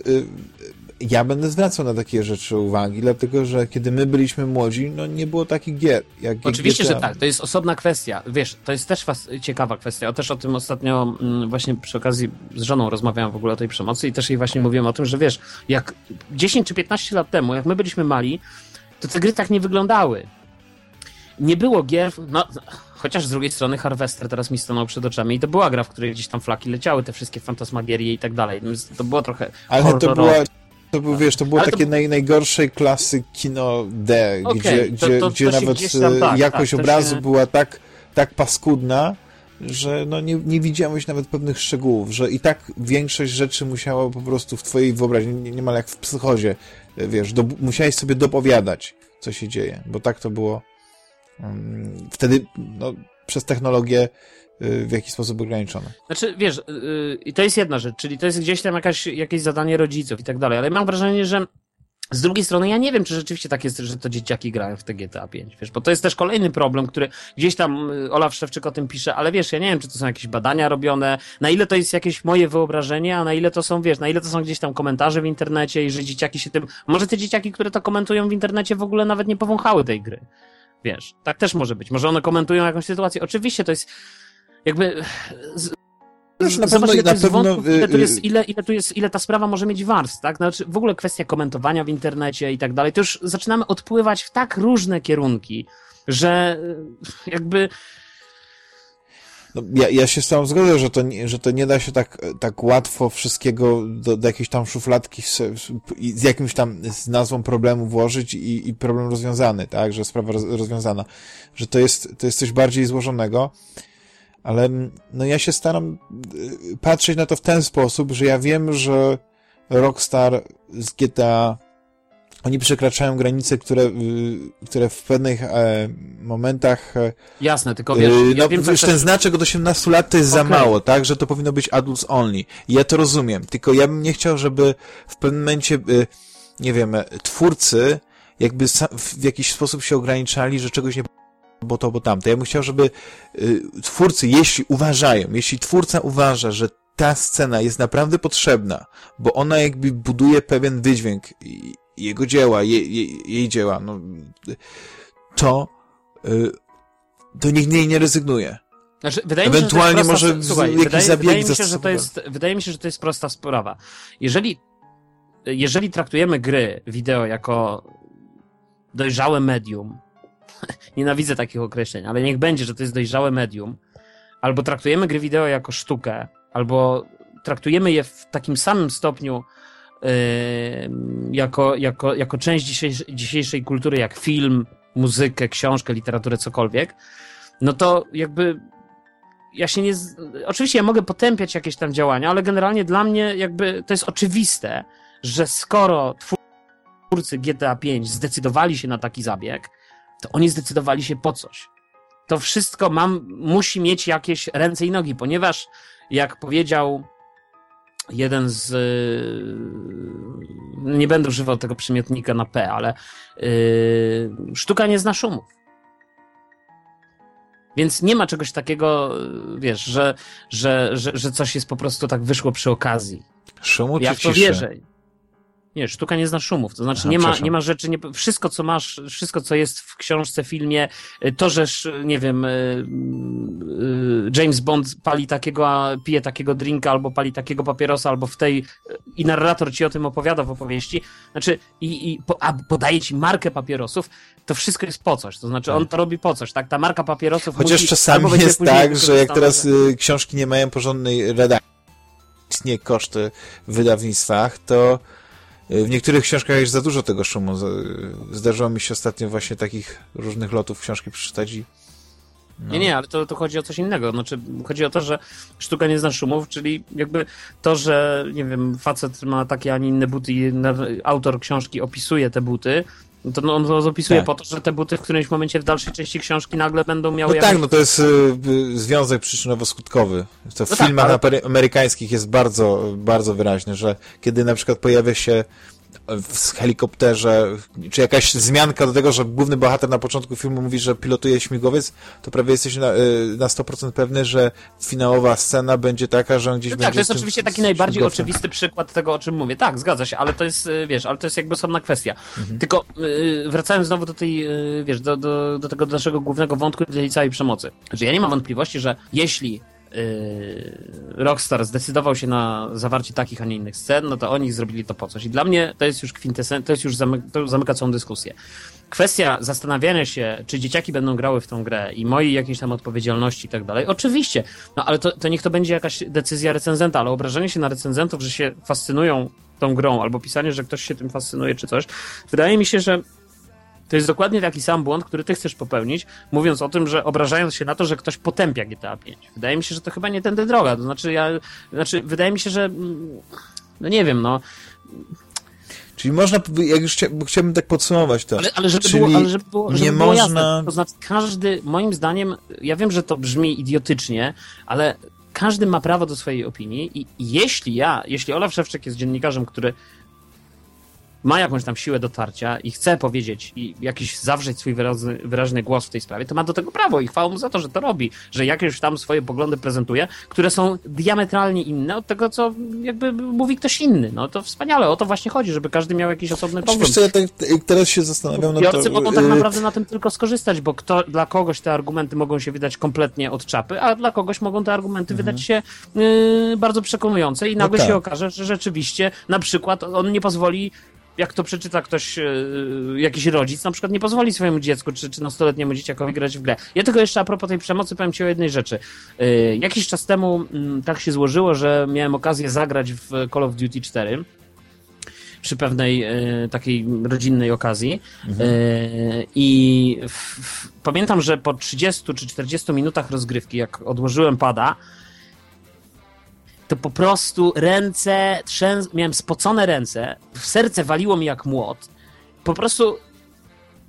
ja będę zwracał na takie rzeczy uwagi, dlatego że kiedy my byliśmy młodzi, no nie było takich gier. Jak Oczywiście, GTA. że tak. To jest osobna kwestia. Wiesz, to jest też ciekawa kwestia. Ja też o tym ostatnio mm, właśnie przy okazji z żoną rozmawiałem w ogóle o tej przemocy i też jej właśnie mówiłem o tym, że wiesz, jak 10 czy 15 lat temu, jak my byliśmy mali, to te gry tak nie wyglądały. Nie było gier, no, chociaż z drugiej strony Harvester teraz mi stanął przed oczami i to była gra, w której gdzieś tam flaki leciały, te wszystkie fantasmagierie i tak dalej. To było trochę Ale to była to był, wiesz, to było Ale takie to... Naj, najgorszej klasy kino D, okay, gdzie, to, gdzie, to, gdzie nawet tam, tak, jakość tak, obrazu się... była tak, tak paskudna, że no nie, nie widziałeś nawet pewnych szczegółów, że i tak większość rzeczy musiała po prostu w twojej wyobraźni, niemal jak w psychozie, wiesz, do, musiałeś sobie dopowiadać, co się dzieje, bo tak to było um, wtedy, no, przez technologię w jakiś sposób ograniczone. Znaczy, wiesz, y, i to jest jedna rzecz, czyli to jest gdzieś tam jakaś, jakieś zadanie rodziców i tak dalej, ale mam wrażenie, że z drugiej strony ja nie wiem, czy rzeczywiście tak jest, że to dzieciaki grają w te GTA 5, wiesz, bo to jest też kolejny problem, który gdzieś tam y, Olaf Szewczyk o tym pisze, ale wiesz, ja nie wiem, czy to są jakieś badania robione, na ile to jest jakieś moje wyobrażenie, a na ile to są, wiesz, na ile to są gdzieś tam komentarze w internecie i że dzieciaki się tym, może te dzieciaki, które to komentują w internecie w ogóle nawet nie powąchały tej gry. Wiesz, tak też może być. Może one komentują jakąś sytuację. Oczywiście to jest, jakby z, Znaczy, na zobacz, pewno- ile, na pewno, wątków, ile, tu y, jest, ile, ile, tu jest, ile ta sprawa może mieć warstw, tak? Znaczy, w ogóle kwestia komentowania w internecie i tak dalej, to już zaczynamy odpływać w tak różne kierunki, że y, jakby No, ja, ja się z tobą zgodzę, że to, nie- że to nie da się tak, tak łatwo wszystkiego do, do jakiejś tam szufladki z, z jakimś tam z nazwą problemu włożyć i, i problem rozwiązany, tak, że sprawa roz, rozwiązana, że to jest, to jest coś bardziej złożonego, ale mm, no ja się staram y, patrzeć na to w ten sposób, że ja wiem, że Rockstar z GTA oni przekraczają granice, które, y, które w pewnych e, momentach e, jasne, tylko wiesz, ja no, wiem, co już ten znaczek od 18 lat to jest za Okej. mało, tak? Że to powinno być adults only. I ja to rozumiem. Tylko ja bym nie chciał, żeby w pewnym momencie, nie wiem, e, twórcy jakby w jakiś sposób się ograniczali, że czegoś nie bo to, bo tamto. Ja bym chciał, żeby y, twórcy, jeśli uważają, jeśli twórca uważa, że ta scena jest naprawdę potrzebna, bo ona jakby buduje pewien wydźwięk jego dzieła, je, je, jej dzieła, no, y, to, y, to nikt nie, nie rezygnuje. Znaczy, wydaje mi się, to Ewentualnie jest prosta, może słuchaj, jakiś wydaje, zabieg wydaje mi się, że to zastosowany. jest, wydaje mi się, że to jest prosta sprawa. Jeżeli, jeżeli traktujemy gry wideo jako dojrzałe medium, nienawidzę takich określeń, ale niech będzie, że to jest dojrzałe medium, albo traktujemy gry wideo jako sztukę, albo traktujemy je w takim samym stopniu yy, jako, jako, jako część dzisiejszej, dzisiejszej kultury, jak film, muzykę, książkę, literaturę, cokolwiek, no to jakby ja się nie. Oczywiście ja mogę potępiać jakieś tam działania, ale generalnie dla mnie jakby to jest oczywiste, że skoro twórcy GTA 5 zdecydowali się na taki zabieg, to oni zdecydowali się po coś. To wszystko mam, musi mieć jakieś ręce i nogi, ponieważ jak powiedział jeden z. yy, Nie będę używał tego przymiotnika na P, ale yy, sztuka nie zna szumów. Więc nie ma czegoś takiego, yy, wiesz, że, że, że, że coś jest po prostu tak wyszło przy okazji. Szumu Ja czy w to ciszy? wierzę. Nie, sztuka nie zna szumów. To znaczy, nie, ma, nie ma rzeczy, nie, wszystko co masz, wszystko co jest w książce, filmie, y, to, że, nie wiem, y, y, James Bond pali takiego, a pije takiego drinka, albo pali takiego papierosa, albo w tej, i narrator ci o tym opowiada w opowieści, znaczy, i, i a podaje ci markę papierosów, to wszystko jest po coś. To znaczy, Tak. on to robi po coś, tak? Ta marka papierosów Chociaż musi, czasami jest tak, że jak teraz y, książki nie mają porządnej redakcji, nie koszty w wydawnictwach, to w niektórych książkach jest za dużo tego szumu. Z- Zdarzyło mi się ostatnio właśnie takich różnych lotów książki przeczytać i no. Nie, nie, ale to, to chodzi o coś innego. Znaczy, chodzi o to, że sztuka nie zna szumów, czyli jakby to, że nie wiem, facet ma takie, a nie inne buty i autor książki opisuje te buty, to no, on to opisuje Tak. po to, że te buty w którymś momencie w dalszej części książki nagle będą miały No tak, jakąś- no to jest y, związek przyczynowo-skutkowy. To w No tak, filmach ale- amery- amerykańskich jest bardzo, bardzo wyraźne, że kiedy na przykład pojawia się w helikopterze, czy jakaś wzmianka do tego, że główny bohater na początku filmu mówi, że pilotuje śmigłowiec, to prawie jesteś na, y, na 100% pewny, że finałowa scena będzie taka, że on gdzieś No będzie tak, to jest oczywiście taki najbardziej oczywisty przykład tego, o czym mówię. Tak, zgadza się, ale to jest, y, wiesz, ale to jest jakby osobna kwestia. Mhm. Tylko y, wracając znowu do tej, wiesz, do, do, do tego naszego głównego wątku tej całej przemocy. Że ja nie mam wątpliwości, że jeśli Rockstar zdecydował się na zawarcie takich, a nie innych scen, no to oni zrobili to po coś. I dla mnie to jest już kwintesen, to jest już zamy, to zamyka całą dyskusję. Kwestia zastanawiania się, czy dzieciaki będą grały w tą grę i mojej jakiejś tam odpowiedzialności i tak dalej, oczywiście, no ale to, to niech to będzie jakaś decyzja recenzenta, ale obrażanie się na recenzentów, że się fascynują tą grą, albo pisanie, że ktoś się tym fascynuje, czy coś, wydaje mi się, że to jest dokładnie taki sam błąd, który ty chcesz popełnić, mówiąc o tym, że obrażając się na to, że ktoś potępia GTA 5. Wydaje mi się, że to chyba nie tędy droga. To znaczy, ja, znaczy wydaje mi się, że mm, no nie wiem, no, Czyli można, jak już chcia, chciałbym tak podsumować to. ale, ale żeby Czyli było, ale żeby było, żeby nie było można- jasne, to znaczy każdy, moim zdaniem, ja wiem, że to brzmi idiotycznie, ale każdy ma prawo do swojej opinii i i jeśli ja, jeśli Olaf Szewczek jest dziennikarzem, który ma jakąś tam siłę dotarcia i chce powiedzieć i jakiś zawrzeć swój wyraźny, wyraźny głos w tej sprawie, to ma do tego prawo i chwała mu za to, że to robi, że jakieś tam swoje poglądy prezentuje, które są diametralnie inne od tego, co jakby mówi ktoś inny. No to wspaniale, o to właśnie chodzi, żeby każdy miał jakiś osobny pogląd. Wiesz co, ja tak, teraz się zastanawiam, no to... mogą tak y, naprawdę na tym tylko skorzystać, bo kto, dla kogoś te argumenty mogą się wydać kompletnie od czapy, a dla kogoś mogą te argumenty mhm. wydać się yy, bardzo przekonujące i nagle no tak. się okaże, że rzeczywiście na przykład on nie pozwoli jak to przeczyta ktoś, e, jakiś rodzic, na przykład nie pozwoli swojemu dziecku czy, czy nastoletniemu dzieciakowi grać w grę. Ja tylko jeszcze a propos tej przemocy powiem ci o jednej rzeczy. E, jakiś czas temu mm, tak się złożyło, że miałem okazję zagrać w Call of Duty 4 przy pewnej e, takiej rodzinnej okazji. Mhm. I w, w, pamiętam, że po 30 czy 40 minutach rozgrywki, jak odłożyłem pada, to po prostu ręce, trzęs... miałem spocone ręce, w serce waliło mi jak młot. Po prostu,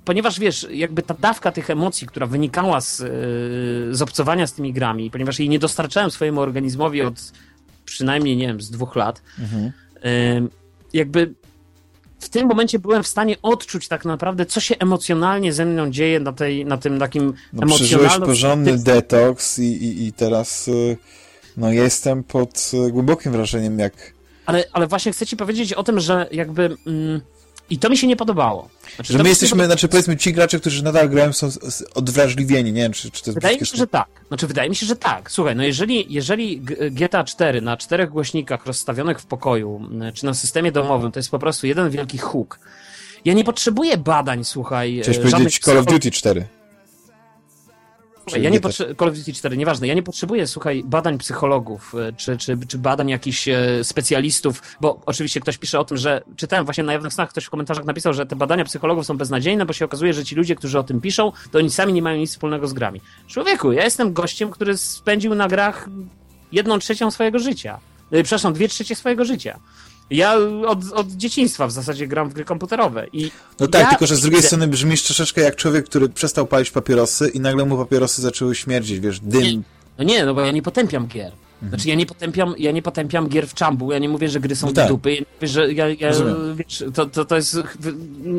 ponieważ wiesz, jakby ta dawka tych emocji, która wynikała z, yy, z obcowania z tymi grami, ponieważ jej nie dostarczałem swojemu organizmowi od przynajmniej, nie wiem, z dwóch lat, mhm. jakby w tym momencie byłem w stanie odczuć tak naprawdę, co się emocjonalnie ze mną dzieje na, tej, na tym takim no, emocjonalnym... porządny detoks i, i, i teraz... Yy no jestem pod e, głębokim wrażeniem, jak... Ale, ale właśnie chcę ci powiedzieć o tym, że jakby... Mm, I to mi się nie podobało. Znaczy, że my jesteśmy, nie... znaczy powiedzmy ci gracze, którzy nadal grają są odwrażliwieni, nie wiem, czy, czy to jest Wydaje mi się, że tak. Znaczy wydaje mi się, że tak. Słuchaj, no jeżeli, jeżeli GTA 4 na czterech głośnikach rozstawionych w pokoju, czy na systemie domowym, to jest po prostu jeden wielki huk. Ja nie potrzebuję badań, słuchaj. Chciałeś powiedzieć Call of Duty 4. Ja nie potrzebuję, Call of Duty 4, nieważne, ja nie potrzebuję, słuchaj, badań psychologów, e, czy, czy, czy badań jakichś e, specjalistów, bo oczywiście ktoś pisze o tym, że czytałem właśnie na Jawnych Snach, ktoś w komentarzach napisał, że te badania psychologów są beznadziejne, bo się okazuje, że ci ludzie, którzy o tym piszą, to oni sami nie mają nic wspólnego z grami. Człowieku, ja jestem gościem, który spędził na grach jedną trzecią swojego życia. E, przepraszam, dwie trzecie swojego życia. Ja od, od dzieciństwa w zasadzie gram w gry komputerowe i... No tak, ja tylko że z drugiej strony brzmisz troszeczkę jak człowiek, który przestał palić papierosy i nagle mu papierosy zaczęły śmierdzić, wiesz, dym. No nie, no bo ja nie potępiam gier. Mhm. Znaczy ja nie potępiam, ja nie potępiam gier w czambu, ja nie mówię, że gry są no tak. dupy, ja mówię, że ja, ja wiesz, to, to, to jest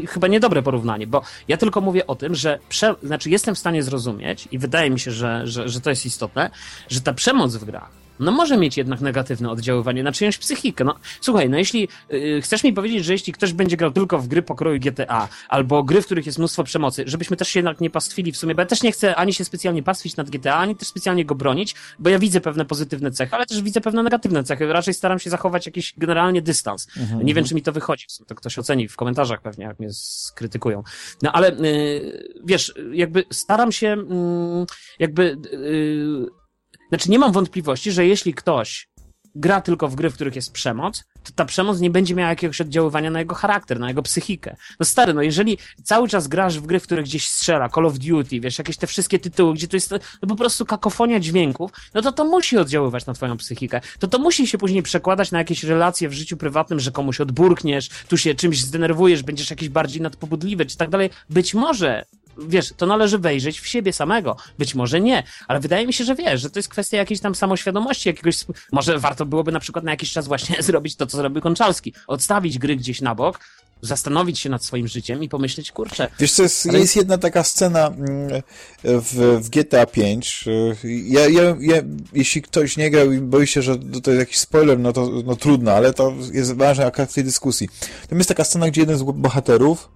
chyba niedobre porównanie, bo ja tylko mówię o tym, że znaczy jestem w stanie zrozumieć i wydaje mi się, że, że, że to jest istotne, że ta przemoc w grach no może mieć jednak negatywne oddziaływanie na czyjąś psychikę. No, słuchaj, no jeśli yy, chcesz mi powiedzieć, że jeśli ktoś będzie grał tylko w gry pokroju GTA, albo gry, w których jest mnóstwo przemocy, żebyśmy też się jednak nie pastwili w sumie, bo ja też nie chcę ani się specjalnie pastwić nad GTA, ani też specjalnie go bronić, bo ja widzę pewne pozytywne cechy, ale też widzę pewne negatywne cechy. Raczej staram się zachować jakiś generalnie dystans. Mhm. Nie wiem, mhm. czy mi to wychodzi. To ktoś oceni w komentarzach pewnie, jak mnie skrytykują. No ale yy, wiesz, jakby staram się yy, jakby yy, znaczy, nie mam wątpliwości, że jeśli ktoś gra tylko w gry, w których jest przemoc, to ta przemoc nie będzie miała jakiegoś oddziaływania na jego charakter, na jego psychikę. No stary, no jeżeli cały czas grasz w gry, w których gdzieś strzela, Call of Duty, wiesz, jakieś te wszystkie tytuły, gdzie to jest no po prostu kakofonia dźwięków, no to to musi oddziaływać na twoją psychikę. To to musi się później przekładać na jakieś relacje w życiu prywatnym, że komuś odburkniesz, tu się czymś zdenerwujesz, będziesz jakiś bardziej nadpobudliwy, czy tak dalej. Być może wiesz, to należy wejrzeć w siebie samego. Być może nie, ale wydaje mi się, że wiesz, że to jest kwestia jakiejś tam samoświadomości, jakiegoś, może warto byłoby na przykład na jakiś czas właśnie zrobić to, co zrobił Konczalski. Odstawić gry gdzieś na bok, zastanowić się nad swoim życiem i pomyśleć, kurczę. Wiesz co, jest, ale... jest jedna taka scena mm, w, w GTA 5. Ja, ja, ja, jeśli ktoś nie grał i boi się, że to jest jakiś spoiler, no to no trudno, ale to jest ważne w tej dyskusji. Tam jest taka scena, gdzie jeden z bohaterów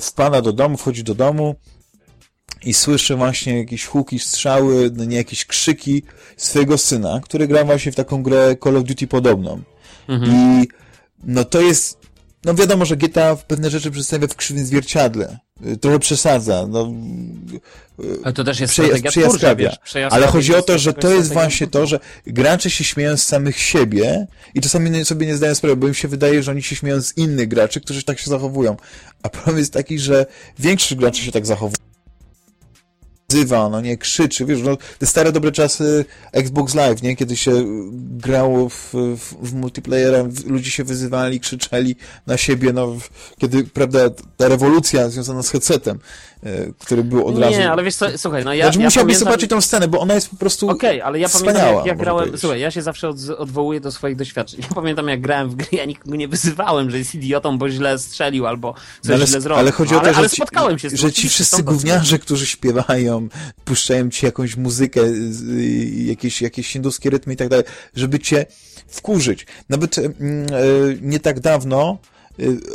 wpada do domu, wchodzi do domu i słyszy właśnie jakieś huki, strzały, nie jakieś krzyki swojego syna, który gra właśnie w taką grę Call of Duty podobną. Mhm. I no to jest, no wiadomo, że GTA pewne rzeczy przedstawia w krzywym zwierciadle. E, trochę przesadza. No, ale to też jest strategia twórcza, wiesz, Ale chodzi o to, że to jest właśnie to, że gracze się śmieją z samych siebie i czasami sobie nie zdają sprawy, bo im się wydaje, że oni się śmieją z innych graczy, którzy tak się zachowują. A problem jest taki, że większość graczy się tak zachowuje. Wzywa, no nie, krzyczy, wiesz, no, te stare dobre czasy Xbox Live, nie, kiedy się grało w, w, w multiplayera, ludzie się wyzywali, krzyczeli na siebie, no, kiedy, prawda, ta rewolucja związana z headsetem, który był od nie, razu... Nie, ale wiesz co, słuchaj, no ja Znaczy ja musiałbyś pamiętam... zobaczyć tą scenę, bo ona jest po prostu Okej, okay, ale ja pamiętam jak, grałem, powiedzieć. słuchaj, ja się zawsze od, odwołuję do swoich doświadczeń. Ja pamiętam jak grałem w gry, ja nikogo nie wyzywałem, że jest idiotą, bo źle strzelił albo coś No ale, źle zrobił. ale chodzi o to, ale, że, ale spotkałem się z że ci wszyscy gówniarze, którzy śpiewają, puszczają ci jakąś muzykę, jakieś, jakieś hinduskie rytmy i tak dalej, żeby cię wkurzyć. Nawet mm, e, nie tak dawno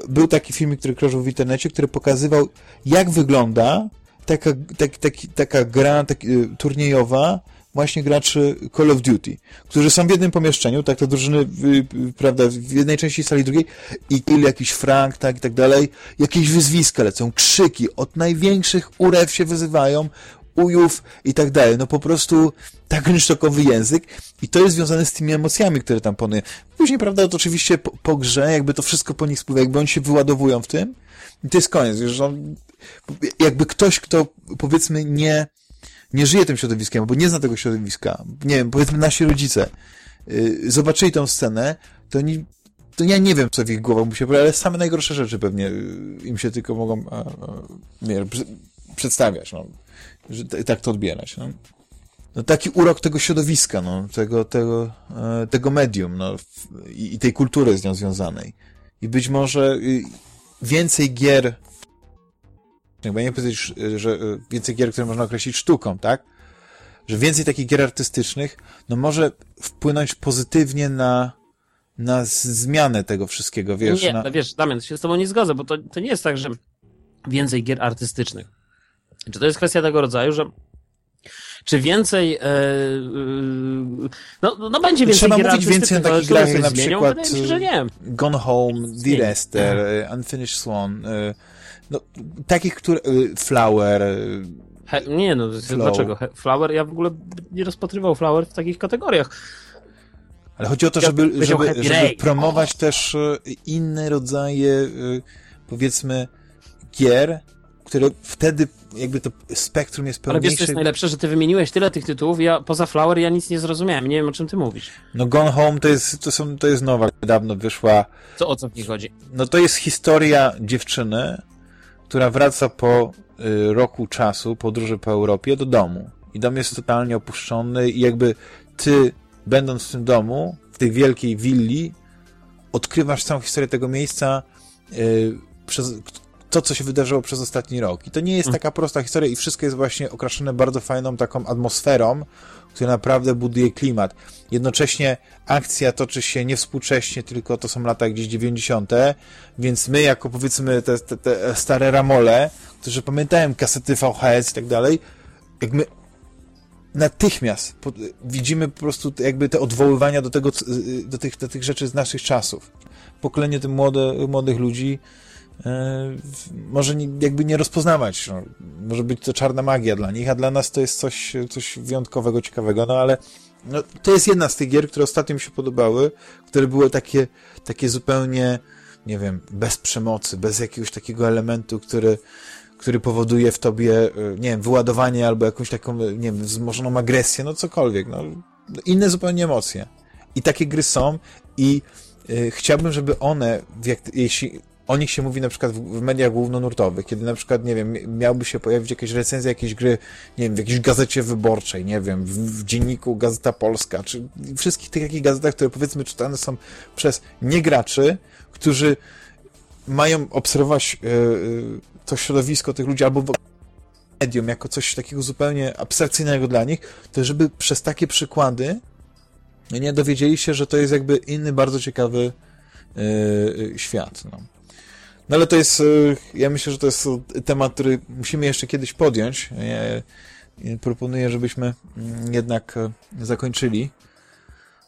był taki filmik, który krążył w internecie, który pokazywał, jak wygląda taka, tak, taki, taka gra tak, y, turniejowa właśnie graczy Call of Duty, którzy są w jednym pomieszczeniu, tak, te drużyny, y, y, prawda, w jednej części sali, drugiej i kill, jakiś frank, tak, i tak dalej, jakieś wyzwiska lecą, krzyki, od największych urew się wyzywają, ujów i tak dalej, no po prostu tak rynsztokowy język i to jest związane z tymi emocjami, które tam panuje. Później, prawda, to oczywiście po, po grze, jakby to wszystko po nich spływa, jakby oni się wyładowują w tym i to jest koniec, że on, jakby ktoś, kto powiedzmy nie, nie żyje tym środowiskiem, albo nie zna tego środowiska, nie wiem, powiedzmy nasi rodzice, yy, zobaczyli tą scenę, to oni, to ja nie wiem, co w ich głowach musi być, ale same najgorsze rzeczy pewnie yy, im się tylko mogą, a, a, nie przedstawiać, no, że tak to odbierać, no. No taki urok tego środowiska, no, tego, tego, e, tego medium, no, w- i, i tej kultury z nią związanej. I być może y, więcej gier bo ja nie powiedzieć, że y, więcej gier, które można określić sztuką, tak? Że więcej takich gier artystycznych, no może wpłynąć pozytywnie na, na zmianę tego wszystkiego, wiesz? nie, na... ale wiesz, Damian, się z tobą nie zgodzę, bo to, to nie jest tak, że więcej gier artystycznych. Czy to jest kwestia tego rodzaju, że czy więcej, e, e, no, no będzie więcej Trzeba gier mówić więcej o takich grach na zmienią? przykład, się, że nie. Gone Home, The. Rester, y, Unfinished Swan, y, no, takich, które, y, Flower, y, He, nie no, Flow. dlaczego? Flower, ja w ogóle nie rozpatrywał Flower w takich kategoriach. Ale chodzi o to, Ja żeby, powiedział żeby, żeby promować też e, inne rodzaje, powiedzmy, gier, które wtedy jakby to spektrum jest Ale wiesz, pełniejsze. jest najlepsze, że ty wymieniłeś tyle tych tytułów, ja poza Flower ja nic nie zrozumiałem, nie wiem o czym ty mówisz. No Gone Home to jest, to są, to jest nowa, niedawno wyszła. Co, o co w nich chodzi? No to jest historia dziewczyny, która wraca po y, roku czasu, podróży po Europie do domu. I dom jest totalnie opuszczony i jakby ty, będąc w tym domu, w tej wielkiej willi, odkrywasz całą historię tego miejsca y, przez to, co się wydarzyło przez ostatni rok. I to nie jest Mm. taka prosta historia i wszystko jest właśnie okraszone bardzo fajną taką atmosferą, która naprawdę buduje klimat. Jednocześnie akcja toczy się nie współcześnie, tylko to są lata gdzieś 90., więc my jako powiedzmy te, te, te stare ramole, którzy pamiętają kasety VHS i tak dalej, jak my natychmiast widzimy po prostu jakby te odwoływania do tego, do tych, do tych rzeczy z naszych czasów. Pokolenie tych młode, młodych ludzi może nie, jakby nie rozpoznawać. No, może być to czarna magia dla nich, a dla nas to jest coś, coś wyjątkowego, ciekawego. No ale no, to jest jedna z tych gier, które ostatnio mi się podobały, które były takie, takie zupełnie, nie wiem, bez przemocy, bez jakiegoś takiego elementu, który, który powoduje w tobie, e, nie wiem, wyładowanie albo jakąś taką, e, nie wiem, wzmożoną agresję, no cokolwiek, no. Inne zupełnie emocje. I takie gry są i y, chciałbym, żeby one, jak, jeśli o nich się mówi na przykład w, mediach głównonurtowych, kiedy na przykład, nie wiem, miałby się pojawić jakaś recenzja jakiejś gry, nie wiem, w jakiejś gazecie wyborczej, nie wiem, w, w dzienniku Gazeta Polska, czy wszystkich tych takich gazetach, które powiedzmy czytane są przez niegraczy, którzy mają obserwować y, y, to środowisko tych ludzi albo medium jako coś takiego zupełnie abstrakcyjnego dla nich, to żeby przez takie przykłady nie dowiedzieli się, że to jest jakby inny, bardzo ciekawy yy, świat. No. No ale to jest, yy, ja myślę, że to jest temat, który musimy jeszcze kiedyś podjąć. Proponuję, żebyśmy mm, jednak e, zakończyli,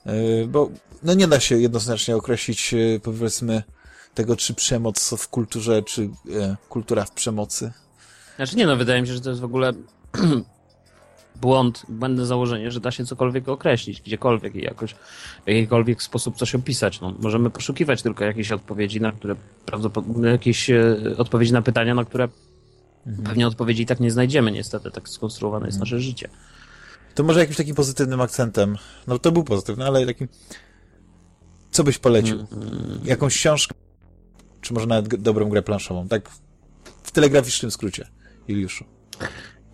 yy, bo no nie da się jednoznacznie określić, powiedzmy, tego, czy przemoc w kulturze, czy e, kultura w przemocy. Znaczy nie no, wydaje mi się, że to jest w ogóle błąd, błędne założenie, że da się cokolwiek określić, gdziekolwiek i jakoś w jakikolwiek sposób coś opisać. No, możemy poszukiwać tylko jakichś odpowiedzi, na które prawdopodobnie jakieś e, odpowiedzi na pytania, na które Mhm. Pewnie odpowiedzi i tak nie znajdziemy, niestety, tak skonstruowane jest mhm. nasze życie. To może jakimś takim pozytywnym akcentem, no to był pozytywny, ale takim, co byś polecił? Mhm. Jakąś książkę, czy może nawet dobrą grę planszową, tak w telegraficznym skrócie, Juliuszu.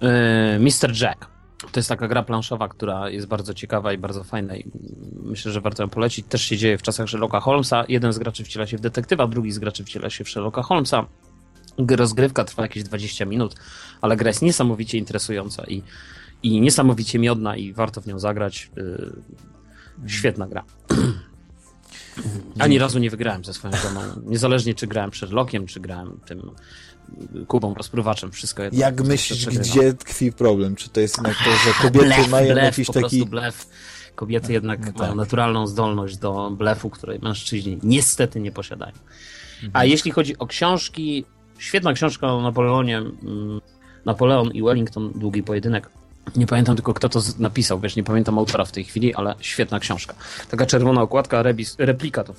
Yy, Mr. Jack. To jest taka gra planszowa, która jest bardzo ciekawa i bardzo fajna i myślę, że warto ją polecić. Też się dzieje w czasach Sherlocka Holmesa. Jeden z graczy wciela się w detektywa, drugi z graczy wciela się w Sherlocka Holmesa. Rozgrywka trwa jakieś 20 minut, ale gra jest niesamowicie interesująca i, i niesamowicie miodna i warto w nią zagrać. Yy, świetna gra. Ani razu nie wygrałem ze swoją żoną. Niezależnie czy grałem Sherlockiem, czy grałem tym Kubą rozpruwaczem, wszystko jedno. Jak myślisz, gdzie tkwi problem? Czy to jest jednak to, że kobiety blef, mają blef, jakiś po taki... blef. Kobiety jednak no tak. mają naturalną zdolność do blefu, której mężczyźni niestety nie posiadają. Mhm. A jeśli chodzi o książki, świetna książka o Napoleonie, mm, Napoleon i Wellington, długi pojedynek. Nie pamiętam tylko, kto to napisał, wiesz, nie pamiętam autora w tej chwili, ale świetna książka. Taka czerwona okładka, rebis, replika to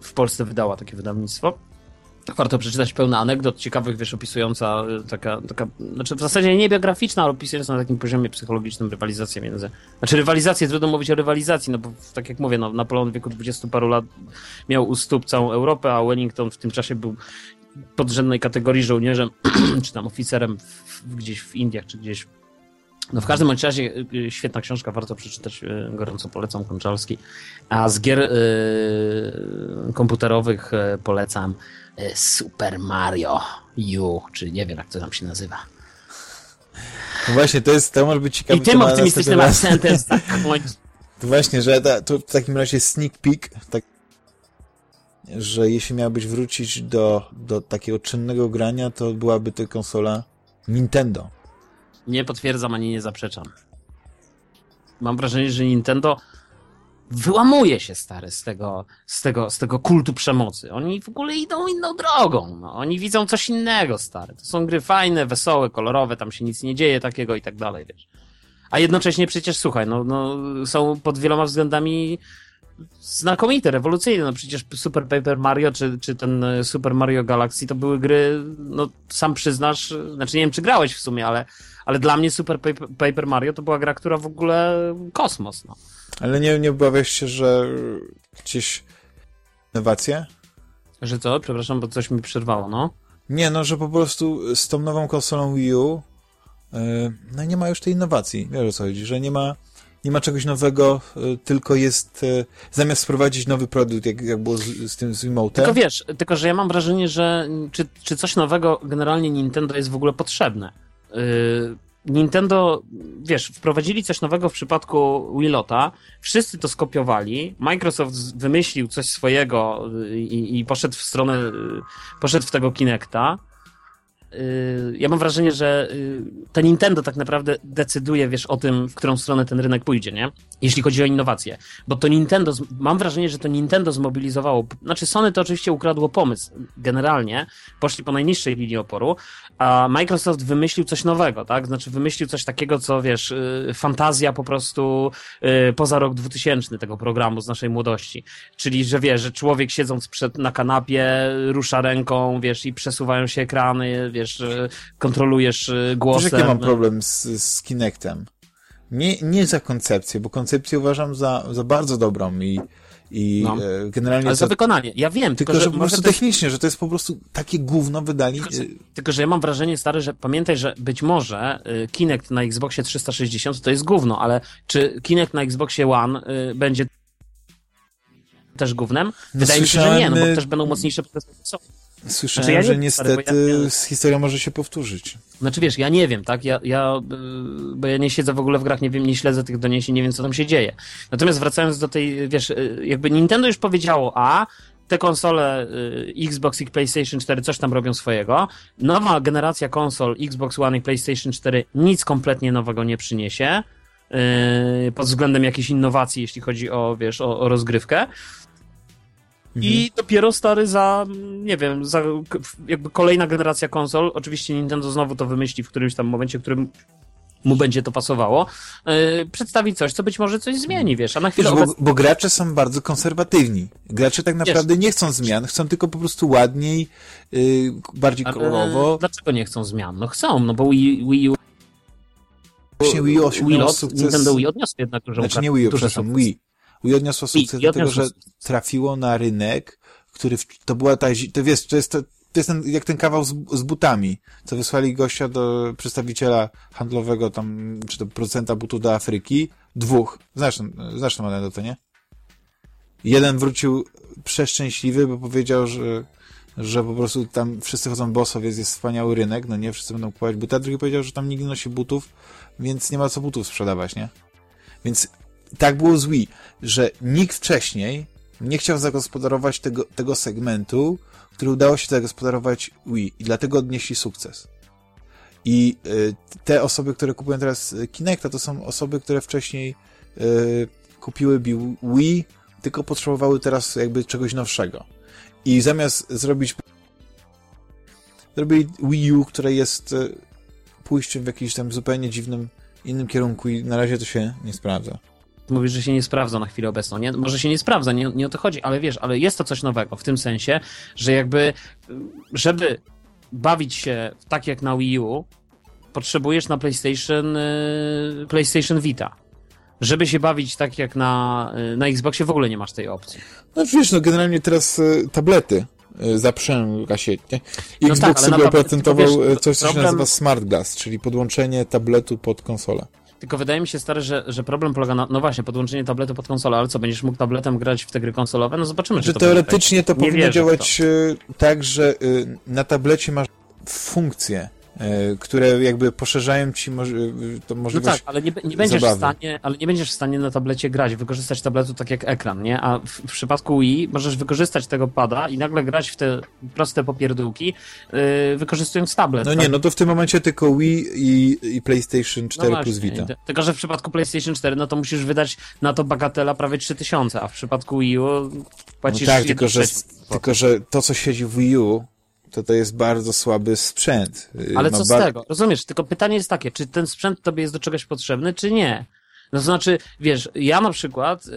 w Polsce wydała takie wydawnictwo warto przeczytać pełno anegdot ciekawych, wiesz, opisująca y, taka, taka, znaczy w zasadzie nie biograficzna, ale opisująca na takim poziomie psychologicznym rywalizację między, znaczy rywalizację, trudno mówić o rywalizacji, no bo tak jak mówię, no, Napoleon w wieku 20 paru lat miał u stóp całą Europę, a Wellington w tym czasie był podrzędnej kategorii żołnierzem, czy tam oficerem w, gdzieś w Indiach, czy gdzieś no w każdym razie y, y, świetna książka, warto przeczytać, gorąco polecam, Konczalski. A z gier y, komputerowych polecam Super Mario U, czy nie wiem jak to tam się nazywa. No właśnie, to jest, to może być ciekawe. I tym optymistycznym akcentem To właśnie, że ta, to w takim razie sneak peek, tak, że jeśli miałbyś wrócić do, do takiego czynnego grania, to byłaby to konsola Nintendo. Nie potwierdzam ani nie zaprzeczam. Mam wrażenie, że Nintendo wyłamuje się stary z tego, z tego, z tego kultu przemocy. Oni w ogóle idą inną drogą. No. Oni widzą coś innego, stary. To są gry fajne, wesołe, kolorowe, tam się nic nie dzieje takiego i tak dalej, wiesz. A jednocześnie przecież, słuchaj, no, no są pod wieloma względami znakomite, rewolucyjne. No przecież Super Paper Mario czy, czy ten Super Mario Galaxy to były gry, no sam przyznasz, znaczy nie wiem czy grałeś w sumie, ale, ale dla mnie Super Paper Mario to była gra, która w ogóle kosmos, no. Ale nie, nie obawiasz się, że gdzieś innowacje? Że co? Przepraszam, bo coś mi przerwało, no. Nie, no, że po prostu z tą nową konsolą Wii U yy, no nie ma już tej innowacji. Wiesz o co chodzi, że nie ma nie ma czegoś nowego, yy, tylko jest yy, zamiast wprowadzić nowy produkt, jak, jak było z, z tym z Wiimote'em. Tylko wiesz, tylko że ja mam wrażenie, że czy, czy coś nowego generalnie Nintendo jest w ogóle potrzebne. Yy, Nintendo, wiesz, wprowadzili coś nowego w przypadku Willota, wszyscy to skopiowali, Microsoft wymyślił coś swojego y, i, i poszedł w stronę, y, poszedł w tego Kinecta, ja mam wrażenie, że y, to Nintendo tak naprawdę decyduje, wiesz, o tym, w którą stronę ten rynek pójdzie, nie? Jeśli chodzi o innowacje. Bo to Nintendo, mam wrażenie, że to Nintendo zmobilizowało, znaczy Sony to oczywiście ukradło pomysł, generalnie, poszli po najniższej linii oporu, a Microsoft wymyślił coś nowego, tak? Znaczy wymyślił coś takiego, co, wiesz, y, fantazja po prostu poza rok 2000 tego programu z naszej młodości. Czyli, że wiesz, że człowiek siedząc przed, na kanapie, rusza ręką, wiesz, i przesuwają się ekrany, wiesz, kontrolujesz e, głosem. Wiesz, jaki mam problem z, z Kinectem? Nie, nie za koncepcję, bo koncepcję uważam za, za bardzo dobrą i, i no. E, generalnie... Ale za wykonanie, ja wiem. Tylko, tylko że, że po prostu technicznie, że to jest po prostu takie gówno wydali. Tylko, tylko, że ja mam wrażenie, stary, że pamiętaj, że być może e, Kinect na Xboxie 360 to jest gówno, ale czy Kinect na Xboxie One będzie też gównem? Wydaje mi się, że nie, no bo też będą mocniejsze procesory. Słyszałem, znaczy, ja że niestety ja, ja... historia może się powtórzyć. Znaczy wiesz, ja nie wiem, tak? Ja, ja, y, bo ja nie siedzę w ogóle w grach, nie wiem, nie śledzę tych doniesień, nie wiem, co tam się dzieje. Natomiast wracając do tej, wiesz, y, jakby Nintendo już powiedziało A, te konsole y, Xbox i PlayStation 4 coś tam robią swojego. Nowa generacja konsol Xbox One i PlayStation 4 nic kompletnie nowego nie przyniesie pod względem jakiejś innowacji, jeśli chodzi o, wiesz, o, o rozgrywkę. I mhm. dopiero stary za, nie wiem, za jakby kolejna generacja konsol, oczywiście Nintendo znowu to wymyśli w którymś tam momencie, w którym mu będzie to pasowało, yy, przedstawi coś, co być może coś zmieni, wiesz, a na chwilę wiesz, bo, bo, gracze są bardzo konserwatywni. Gracze tak naprawdę wiesz, nie chcą zmian, chcą tylko po prostu ładniej, yy, bardziej kolorowo. Dlaczego nie chcą zmian? No chcą, no bo Wii, Wii U Właśnie Wii osiągnęło sukces... Nintendo Wii odniosło jednak dużą Znaczy nie Wii U, przepraszam, Wii. Wii odniosło sukces Wii, dlatego, że trafiło na rynek, który, w, to była ta, to wiesz, to jest to, to jest ten, jak ten kawał z, z, butami, co wysłali gościa do przedstawiciela handlowego tam, czy do producenta butów do Afryki, dwóch, znasz, znasz tę anegdotę, nie? Jeden wrócił przeszczęśliwy, bo powiedział, że, że po prostu tam wszyscy chodzą boso, więc jest wspaniały rynek, no nie, wszyscy będą kupować buty, a drugi powiedział, że tam nikt nie nosi butów, więc nie ma co butów sprzedawać, nie? Więc tak było z Wii, że nikt wcześniej nie chciał zagospodarować tego, tego segmentu, który udało się zagospodarować Wii i dlatego odnieśli sukces. I y, te osoby, które kupują teraz Kinecta, to są osoby, które wcześniej y, kupiły Wii, tylko potrzebowały teraz jakby czegoś nowszego. I zamiast zrobić zrobili Wii U, które jest y, pójściem w jakimś tam zupełnie dziwnym, innym kierunku i na razie to się nie sprawdza mówisz, że się nie sprawdza na chwilę obecną. Nie? Może się nie sprawdza, nie, nie o to chodzi, ale wiesz, ale jest to coś nowego w tym sensie, że jakby, żeby bawić się tak jak na Wii U, potrzebujesz na PlayStation, y, PlayStation Vita. Żeby się bawić tak jak na, y, na Xboxie, w ogóle nie masz tej opcji. No wiesz, no generalnie teraz y, tablety zaprzęg kasietie. No Xbox tak, sobie oprocentował coś, co problem... się nazywa Smart Glass, czyli podłączenie tabletu pod konsolę. Tylko wydaje mi się, stary, że, że problem polega na, no właśnie, podłączenie tabletu pod konsolę, ale co, będziesz mógł tabletem grać w te gry konsolowe? No zobaczymy, czy to Teoretycznie to powinno działać to. tak, że y, na tablecie masz funkcję które jakby poszerzają ci moż to możliwość No tak, ale nie, nie będziesz zabawy. w stanie, ale nie będziesz w stanie na tablecie grać, wykorzystać tabletu tak jak ekran, nie? A w, w przypadku Wii możesz wykorzystać tego pada i nagle grać w te proste popierdółki, yy, wykorzystując tablet. No tak? nie, no to w tym momencie tylko Wii i, i PlayStation 4 no plus Vita. Tylko, że w przypadku PlayStation 4, no to musisz wydać na to bagatela prawie 3000, a w przypadku Wii U płacisz... No tak, tylko że, tylko że to, co siedzi w Wii U, to to jest bardzo słaby sprzęt. Y, Ale Ma co z tego? Rozumiesz, tylko pytanie jest takie, czy ten sprzęt tobie jest do czegoś potrzebny, czy nie? No to znaczy, wiesz, ja na przykład yy,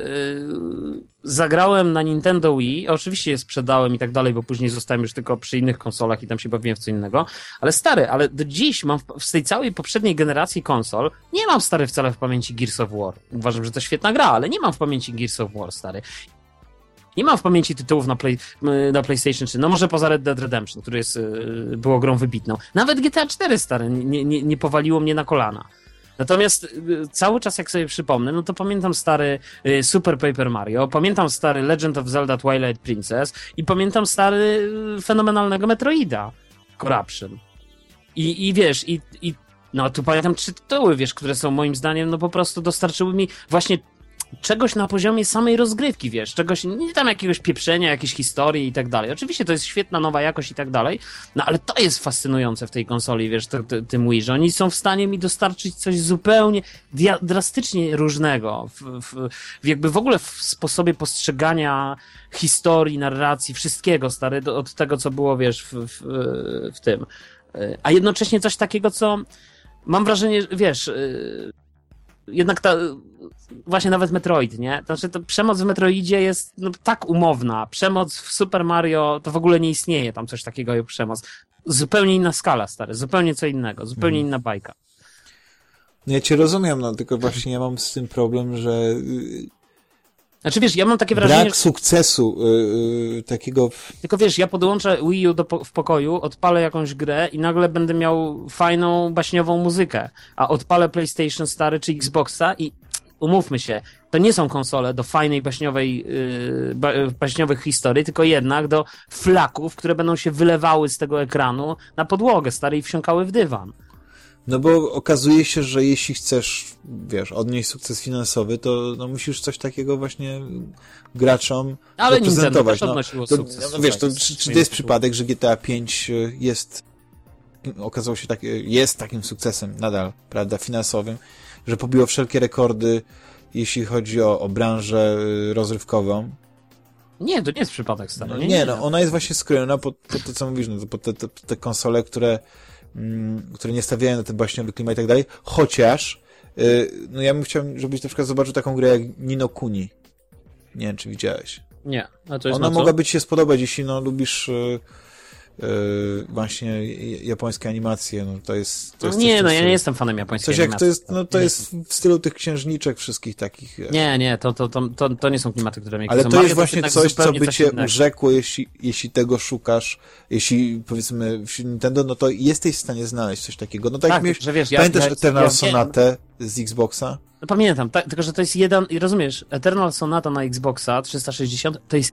zagrałem na Nintendo Wii, oczywiście je sprzedałem i tak dalej, bo później zostałem już tylko przy innych konsolach i tam się bawiłem w co innego, ale stary, ale do dziś mam w, z tej całej poprzedniej generacji konsol, nie mam stary wcale w pamięci Gears of War. Uważam, że to świetna gra, ale nie mam w pamięci Gears of War, stary. Nie mam w pamięci tytułów na, play, na PlayStation 3. No może poza Red Dead Redemption, który jest, y, było grą wybitną. Nawet GTA 4 stary nie, nie, nie powaliło mnie na kolana. Natomiast y, cały czas jak sobie przypomnę, no to pamiętam stary y, Super Paper Mario, pamiętam stary Legend of Zelda Twilight Princess i pamiętam stary fenomenalnego Metroida Corruption. I, i wiesz, i, i no tu pamiętam trzy tytuły, wiesz, które są moim zdaniem, no po prostu dostarczyły mi właśnie czegoś na poziomie samej rozgrywki, wiesz, czegoś, nie tam jakiegoś pieprzenia, jakiejś historii i tak dalej. Oczywiście to jest świetna nowa jakość i tak dalej, no ale to jest fascynujące w tej konsoli, wiesz, to, tym Wii, że oni są w stanie mi dostarczyć coś zupełnie drastycznie różnego, w, w, jakby w ogóle w sposobie postrzegania historii, narracji, wszystkiego, stary, od tego, co było, wiesz, w, w, w tym. A jednocześnie coś takiego, co mam wrażenie, wiesz, jednak ta, właśnie nawet Metroid, nie? Znaczy, to przemoc w Metroidzie jest no, tak umowna. Przemoc w Super Mario to w ogóle nie istnieje tam coś takiego jak przemoc. Zupełnie inna skala, stary, zupełnie co innego, zupełnie hmm. inna bajka. No ja cię rozumiem, no tylko właśnie ja mam z tym problem, że y, znaczy wiesz, ja mam takie wrażenie... Brak sukcesu yy, takiego... Tylko wiesz, ja podłączę Wii U do, w pokoju, odpalę jakąś grę i nagle będę miał fajną, baśniową muzykę, a odpalę PlayStation stary czy Xboxa i umówmy się, to nie są konsole do fajnej baśniowej, yy, baśniowych historii, tylko jednak do flaków, które będą się wylewały z tego ekranu na podłogę stary i wsiąkały w dywan. No bo okazuje się, że jeśli chcesz, wiesz, odnieść sukces finansowy, to no, musisz coś takiego właśnie graczom Ale zaprezentować. No, to, no, wiesz, to, czy, czy to jest przypadek, że GTA 5 y, jest okazało się tak, y, jest takim sukcesem nadal, prawda, finansowym, że pobiło wszelkie rekordy, jeśli chodzi o, o branżę y, rozrywkową. Nie, to nie jest przypadek stary. No, nie, nie, no, ona jest właśnie skrojona pod, pod to, co mówisz, no, pod te, te, te konsole, które które nie stawiają na ten baśniowy klimat i tak dalej, chociaż y, no ja bym chciał, żebyś na przykład zobaczył taką grę jak Nino Kuni. Nie wiem, czy widziałeś. Nie, a to jest Ona mogłaby ci się spodobać, jeśli no lubisz y, właśnie j- japońskie animacje, no to jest... To jest coś, nie, co no ja nie jestem fanem japońskiej Coś jak to animacji. jest, no to Nie jest w stylu tych księżniczek wszystkich takich. wiesz. Nie, nie, to, to, to, to, to nie są klimaty, które mnie Ale to Mario jest właśnie jednak coś, co by coś cię innego. urzekło, jeśli, jeśli tego szukasz, jeśli powiedzmy w Nintendo, no to jesteś w stanie znaleźć coś takiego. No tak, Tak, miałeś, że wiesz, pamiętasz ja- Eternal ja- Sonatę z Xboxa? No pamiętam, tak, tylko że to jest jeden, i rozumiesz, Eternal Sonata na Xboxa 360 to jest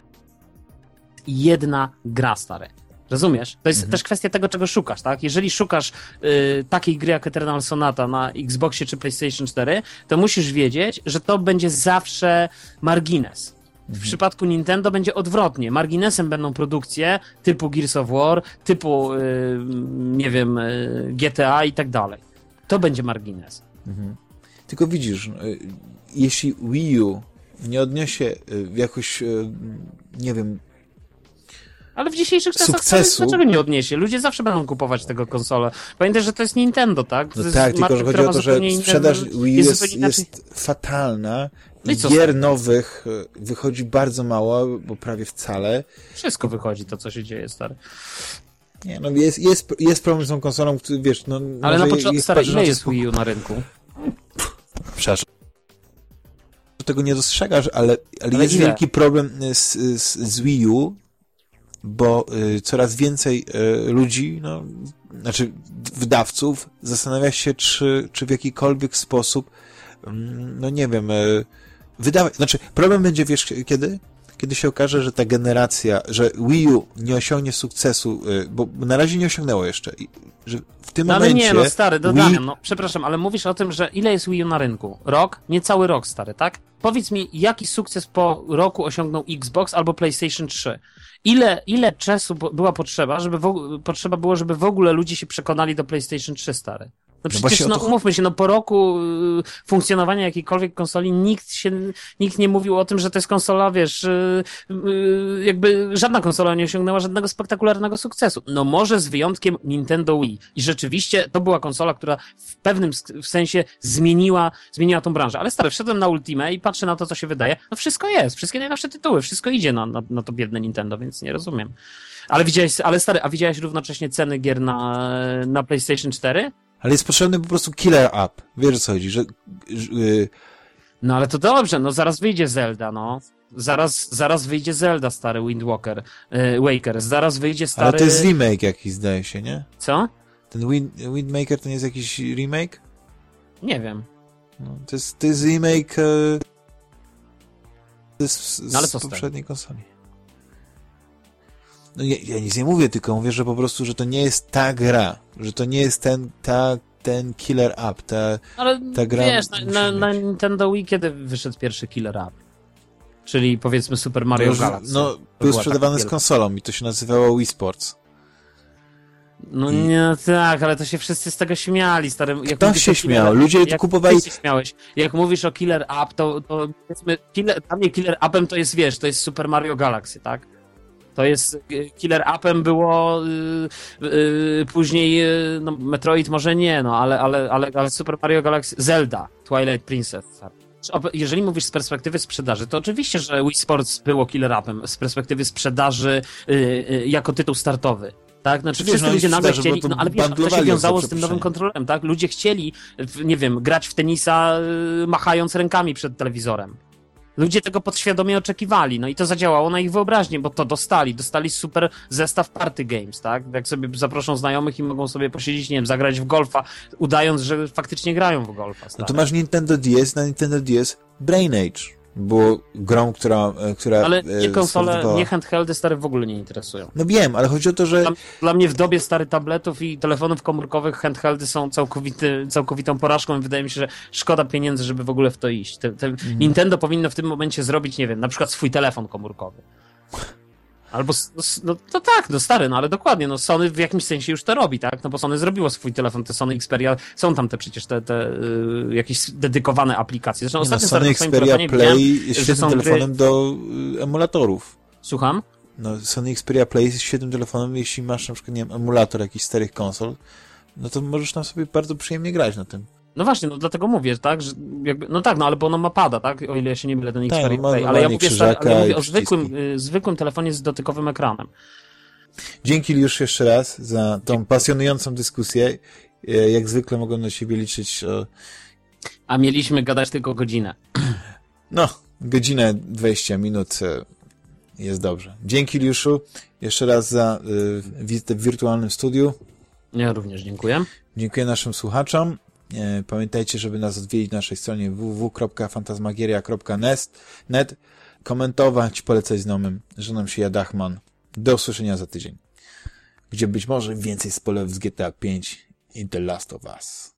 jedna gra, stary. Rozumiesz? To jest też kwestia tego, czego szukasz, tak? Jeżeli szukasz y, takiej gry jak Eternal Sonata na Xboxie czy PlayStation 4, to musisz wiedzieć, że to będzie zawsze margines. W przypadku Nintendo będzie odwrotnie. Marginesem będą produkcje typu Gears of War, typu, y, nie wiem, y, GTA i tak dalej. To będzie margines. Tylko widzisz, y, jeśli Wii U nie odniesie y, jakoś, y, nie wiem, Ale w dzisiejszych czasach Sukcesu. dlaczego nie odniesie? Ludzie zawsze będą kupować tego konsolę. Pamiętaj, że to jest Nintendo, tak? No tak, tylko że chodzi o to, że sprzedaż Wii U jest jest, jest fatalna No i gier nowych y, wychodzi bardzo mało, bo prawie wcale. Wszystko wychodzi, to co się dzieje, stary. Nie, no jest, jest, jest problem z tą konsolą, który, wiesz, no... Ale na początku, stary, ile jest Wii U na rynku? Przepraszam. Tego nie dostrzegasz, ale, ale, Ale jest ile? wielki problem z, z, z Wii U, bo y, coraz więcej y, ludzi, no, znaczy wydawców, zastanawia się, czy, czy w jakikolwiek sposób, mm, no nie wiem, y, wydawać, znaczy problem będzie, wiesz, kiedy? Kiedy się okaże, że ta generacja, że Wii U nie osiągnie sukcesu, y, bo na razie nie osiągnęło jeszcze, że w tym No ale momencie nie, no stary, Wii- dodam, no przepraszam, ale mówisz o tym, że ile jest Wii U na rynku? Rok? Niecały rok, stary, tak? Powiedz mi, jaki sukces po roku osiągnął Xbox albo PlayStation 3? Ile, ile czasu była potrzeba, żeby w, potrzeba było, żeby w ogóle ludzie się przekonali do PlayStation 3, stary? No przecież, właśnie o no, to- umówmy się, no po roku y, funkcjonowania jakiejkolwiek konsoli nikt się, nikt nie mówił o tym, że to jest konsola, wiesz, y, y, jakby żadna konsola nie osiągnęła żadnego spektakularnego sukcesu. No może z wyjątkiem Nintendo Wii. I rzeczywiście to była konsola, która w pewnym sensie zmieniła, zmieniła tą branżę. Ale stary, wszedłem na Ultimate i patrzę na to, co się wydaje. No wszystko jest, wszystkie najnowsze tytuły, wszystko idzie na, na, na to biedne Nintendo, więc nie rozumiem. Ale widziałeś, ale stary, a widziałeś równocześnie ceny gier na, na PlayStation 4? Ale jest potrzebny po prostu killer app. Wiesz o co chodzi, że... że y, No ale to dobrze, no zaraz wyjdzie Zelda, no. Zaraz, zaraz wyjdzie Zelda, stary Windwalker, y, Waker, zaraz wyjdzie stary... ale to jest remake jakiś, zdaje się, nie? Co? Ten Wind, Windmaker to nie jest jakiś remake? Nie wiem. No, to, jest, to jest remake e, z, z, No ale z co z tego? poprzedniej konsoli. No ja, ja nic nie mówię, tylko mówię, że po prostu, że to nie jest ta gra, że to nie jest ten, ta, ten killer app, ta, Ale Ta gra wiesz, na, na, na. Nintendo Wii kiedy wyszedł pierwszy killer app? Czyli powiedzmy Super Mario Galaxy. no był sprzedawany z konsolą i to się nazywało Wii Sports. No nie, tak, ale to się wszyscy z tego śmiali, stary. Jak Kto się o killer- śmiał? Ludzie jak kupowali- Ty się śmiałeś. Jak mówisz o Killer App, to, to powiedzmy, killer, dla mnie Killer Appem to jest, wiesz, to jest Super Mario Galaxy, tak? To jest, Killer Appem było y, y, później, y, no Metroid może nie, no, ale, ale, ale, ale Super Mario Galaxy, Zelda, Twilight Princess. tak. Jeżeli mówisz z perspektywy sprzedaży, to oczywiście, że Wii Sports było Killer Appem z perspektywy sprzedaży y, y, jako tytuł startowy. Tak, znaczy Wiesz, wszyscy no ludzie nagle sprzedaży, chcieli, no ale wiesz, to się wiązało za z tym nowym kontrolerem, tak? Ludzie chcieli, nie wiem, grać w tenisa y, machając rękami przed telewizorem. Ludzie tego podświadomie oczekiwali, no i to zadziałało na ich wyobraźnię, bo to dostali, dostali super zestaw party games, tak? Jak sobie zaproszą znajomych i mogą sobie posiedzieć, nie wiem, zagrać w golfa, udając, że faktycznie grają w golfa. No stary. to masz Nintendo DS, na Nintendo DS Brain Age było grą, która, e, która Ale e, nie konsole, spowodowała- nie handheldy stare w ogóle nie interesują. No wiem, ale chodzi o to, że Dla, dla mnie w dobie starych tabletów i telefonów komórkowych handheldy są całkowity, całkowitą porażką i wydaje mi się, że szkoda pieniędzy, żeby w ogóle w to iść. Te, te Mhm. Nintendo powinno w tym momencie zrobić, nie wiem, na przykład swój telefon komórkowy. Albo, no, no to tak, no stary, no ale dokładnie, no Sony w jakimś sensie już to robi, tak? No bo Sony zrobiło swój telefon, te Sony Xperia, są tam te przecież te, te y, jakieś dedykowane aplikacje. Zresztą no, ostatnio Sony na swoim Xperia Play jest świetnym są gry- telefonem do y, emulatorów. Słucham? No, Sony Xperia Play jest świetnym telefonem, jeśli masz na przykład, nie wiem, emulator jakichś starych konsol, no to możesz tam sobie bardzo przyjemnie grać na tym. No właśnie, no dlatego mówię, tak, że jakby, no tak, no ale bo ono ma pada, tak, o ile ja się nie mylę, ten Tak, Xperia ma Play, ale ja mówię, ale ja mówię o zwykłym, y, zwykłym telefonie z dotykowym ekranem. Dzięki już jeszcze raz za tą pasjonującą dyskusję. E, Jak zwykle mogą na siebie liczyć o, A mieliśmy gadać tylko godzinę. no, godzinę 20 minut. e, Jest dobrze. Dzięki Liuszu jeszcze raz za y, wizytę w wirtualnym studiu. Ja również dziękuję. Dziękuję naszym słuchaczom. E, Pamiętajcie, żeby nas odwiedzić na naszej stronie www.fantasmagieria.net, komentować, polecać znajomym. Żoną się Jadachman. Do usłyszenia za tydzień, gdzie być może więcej spoilerów z GTA 5 i The Last of Us.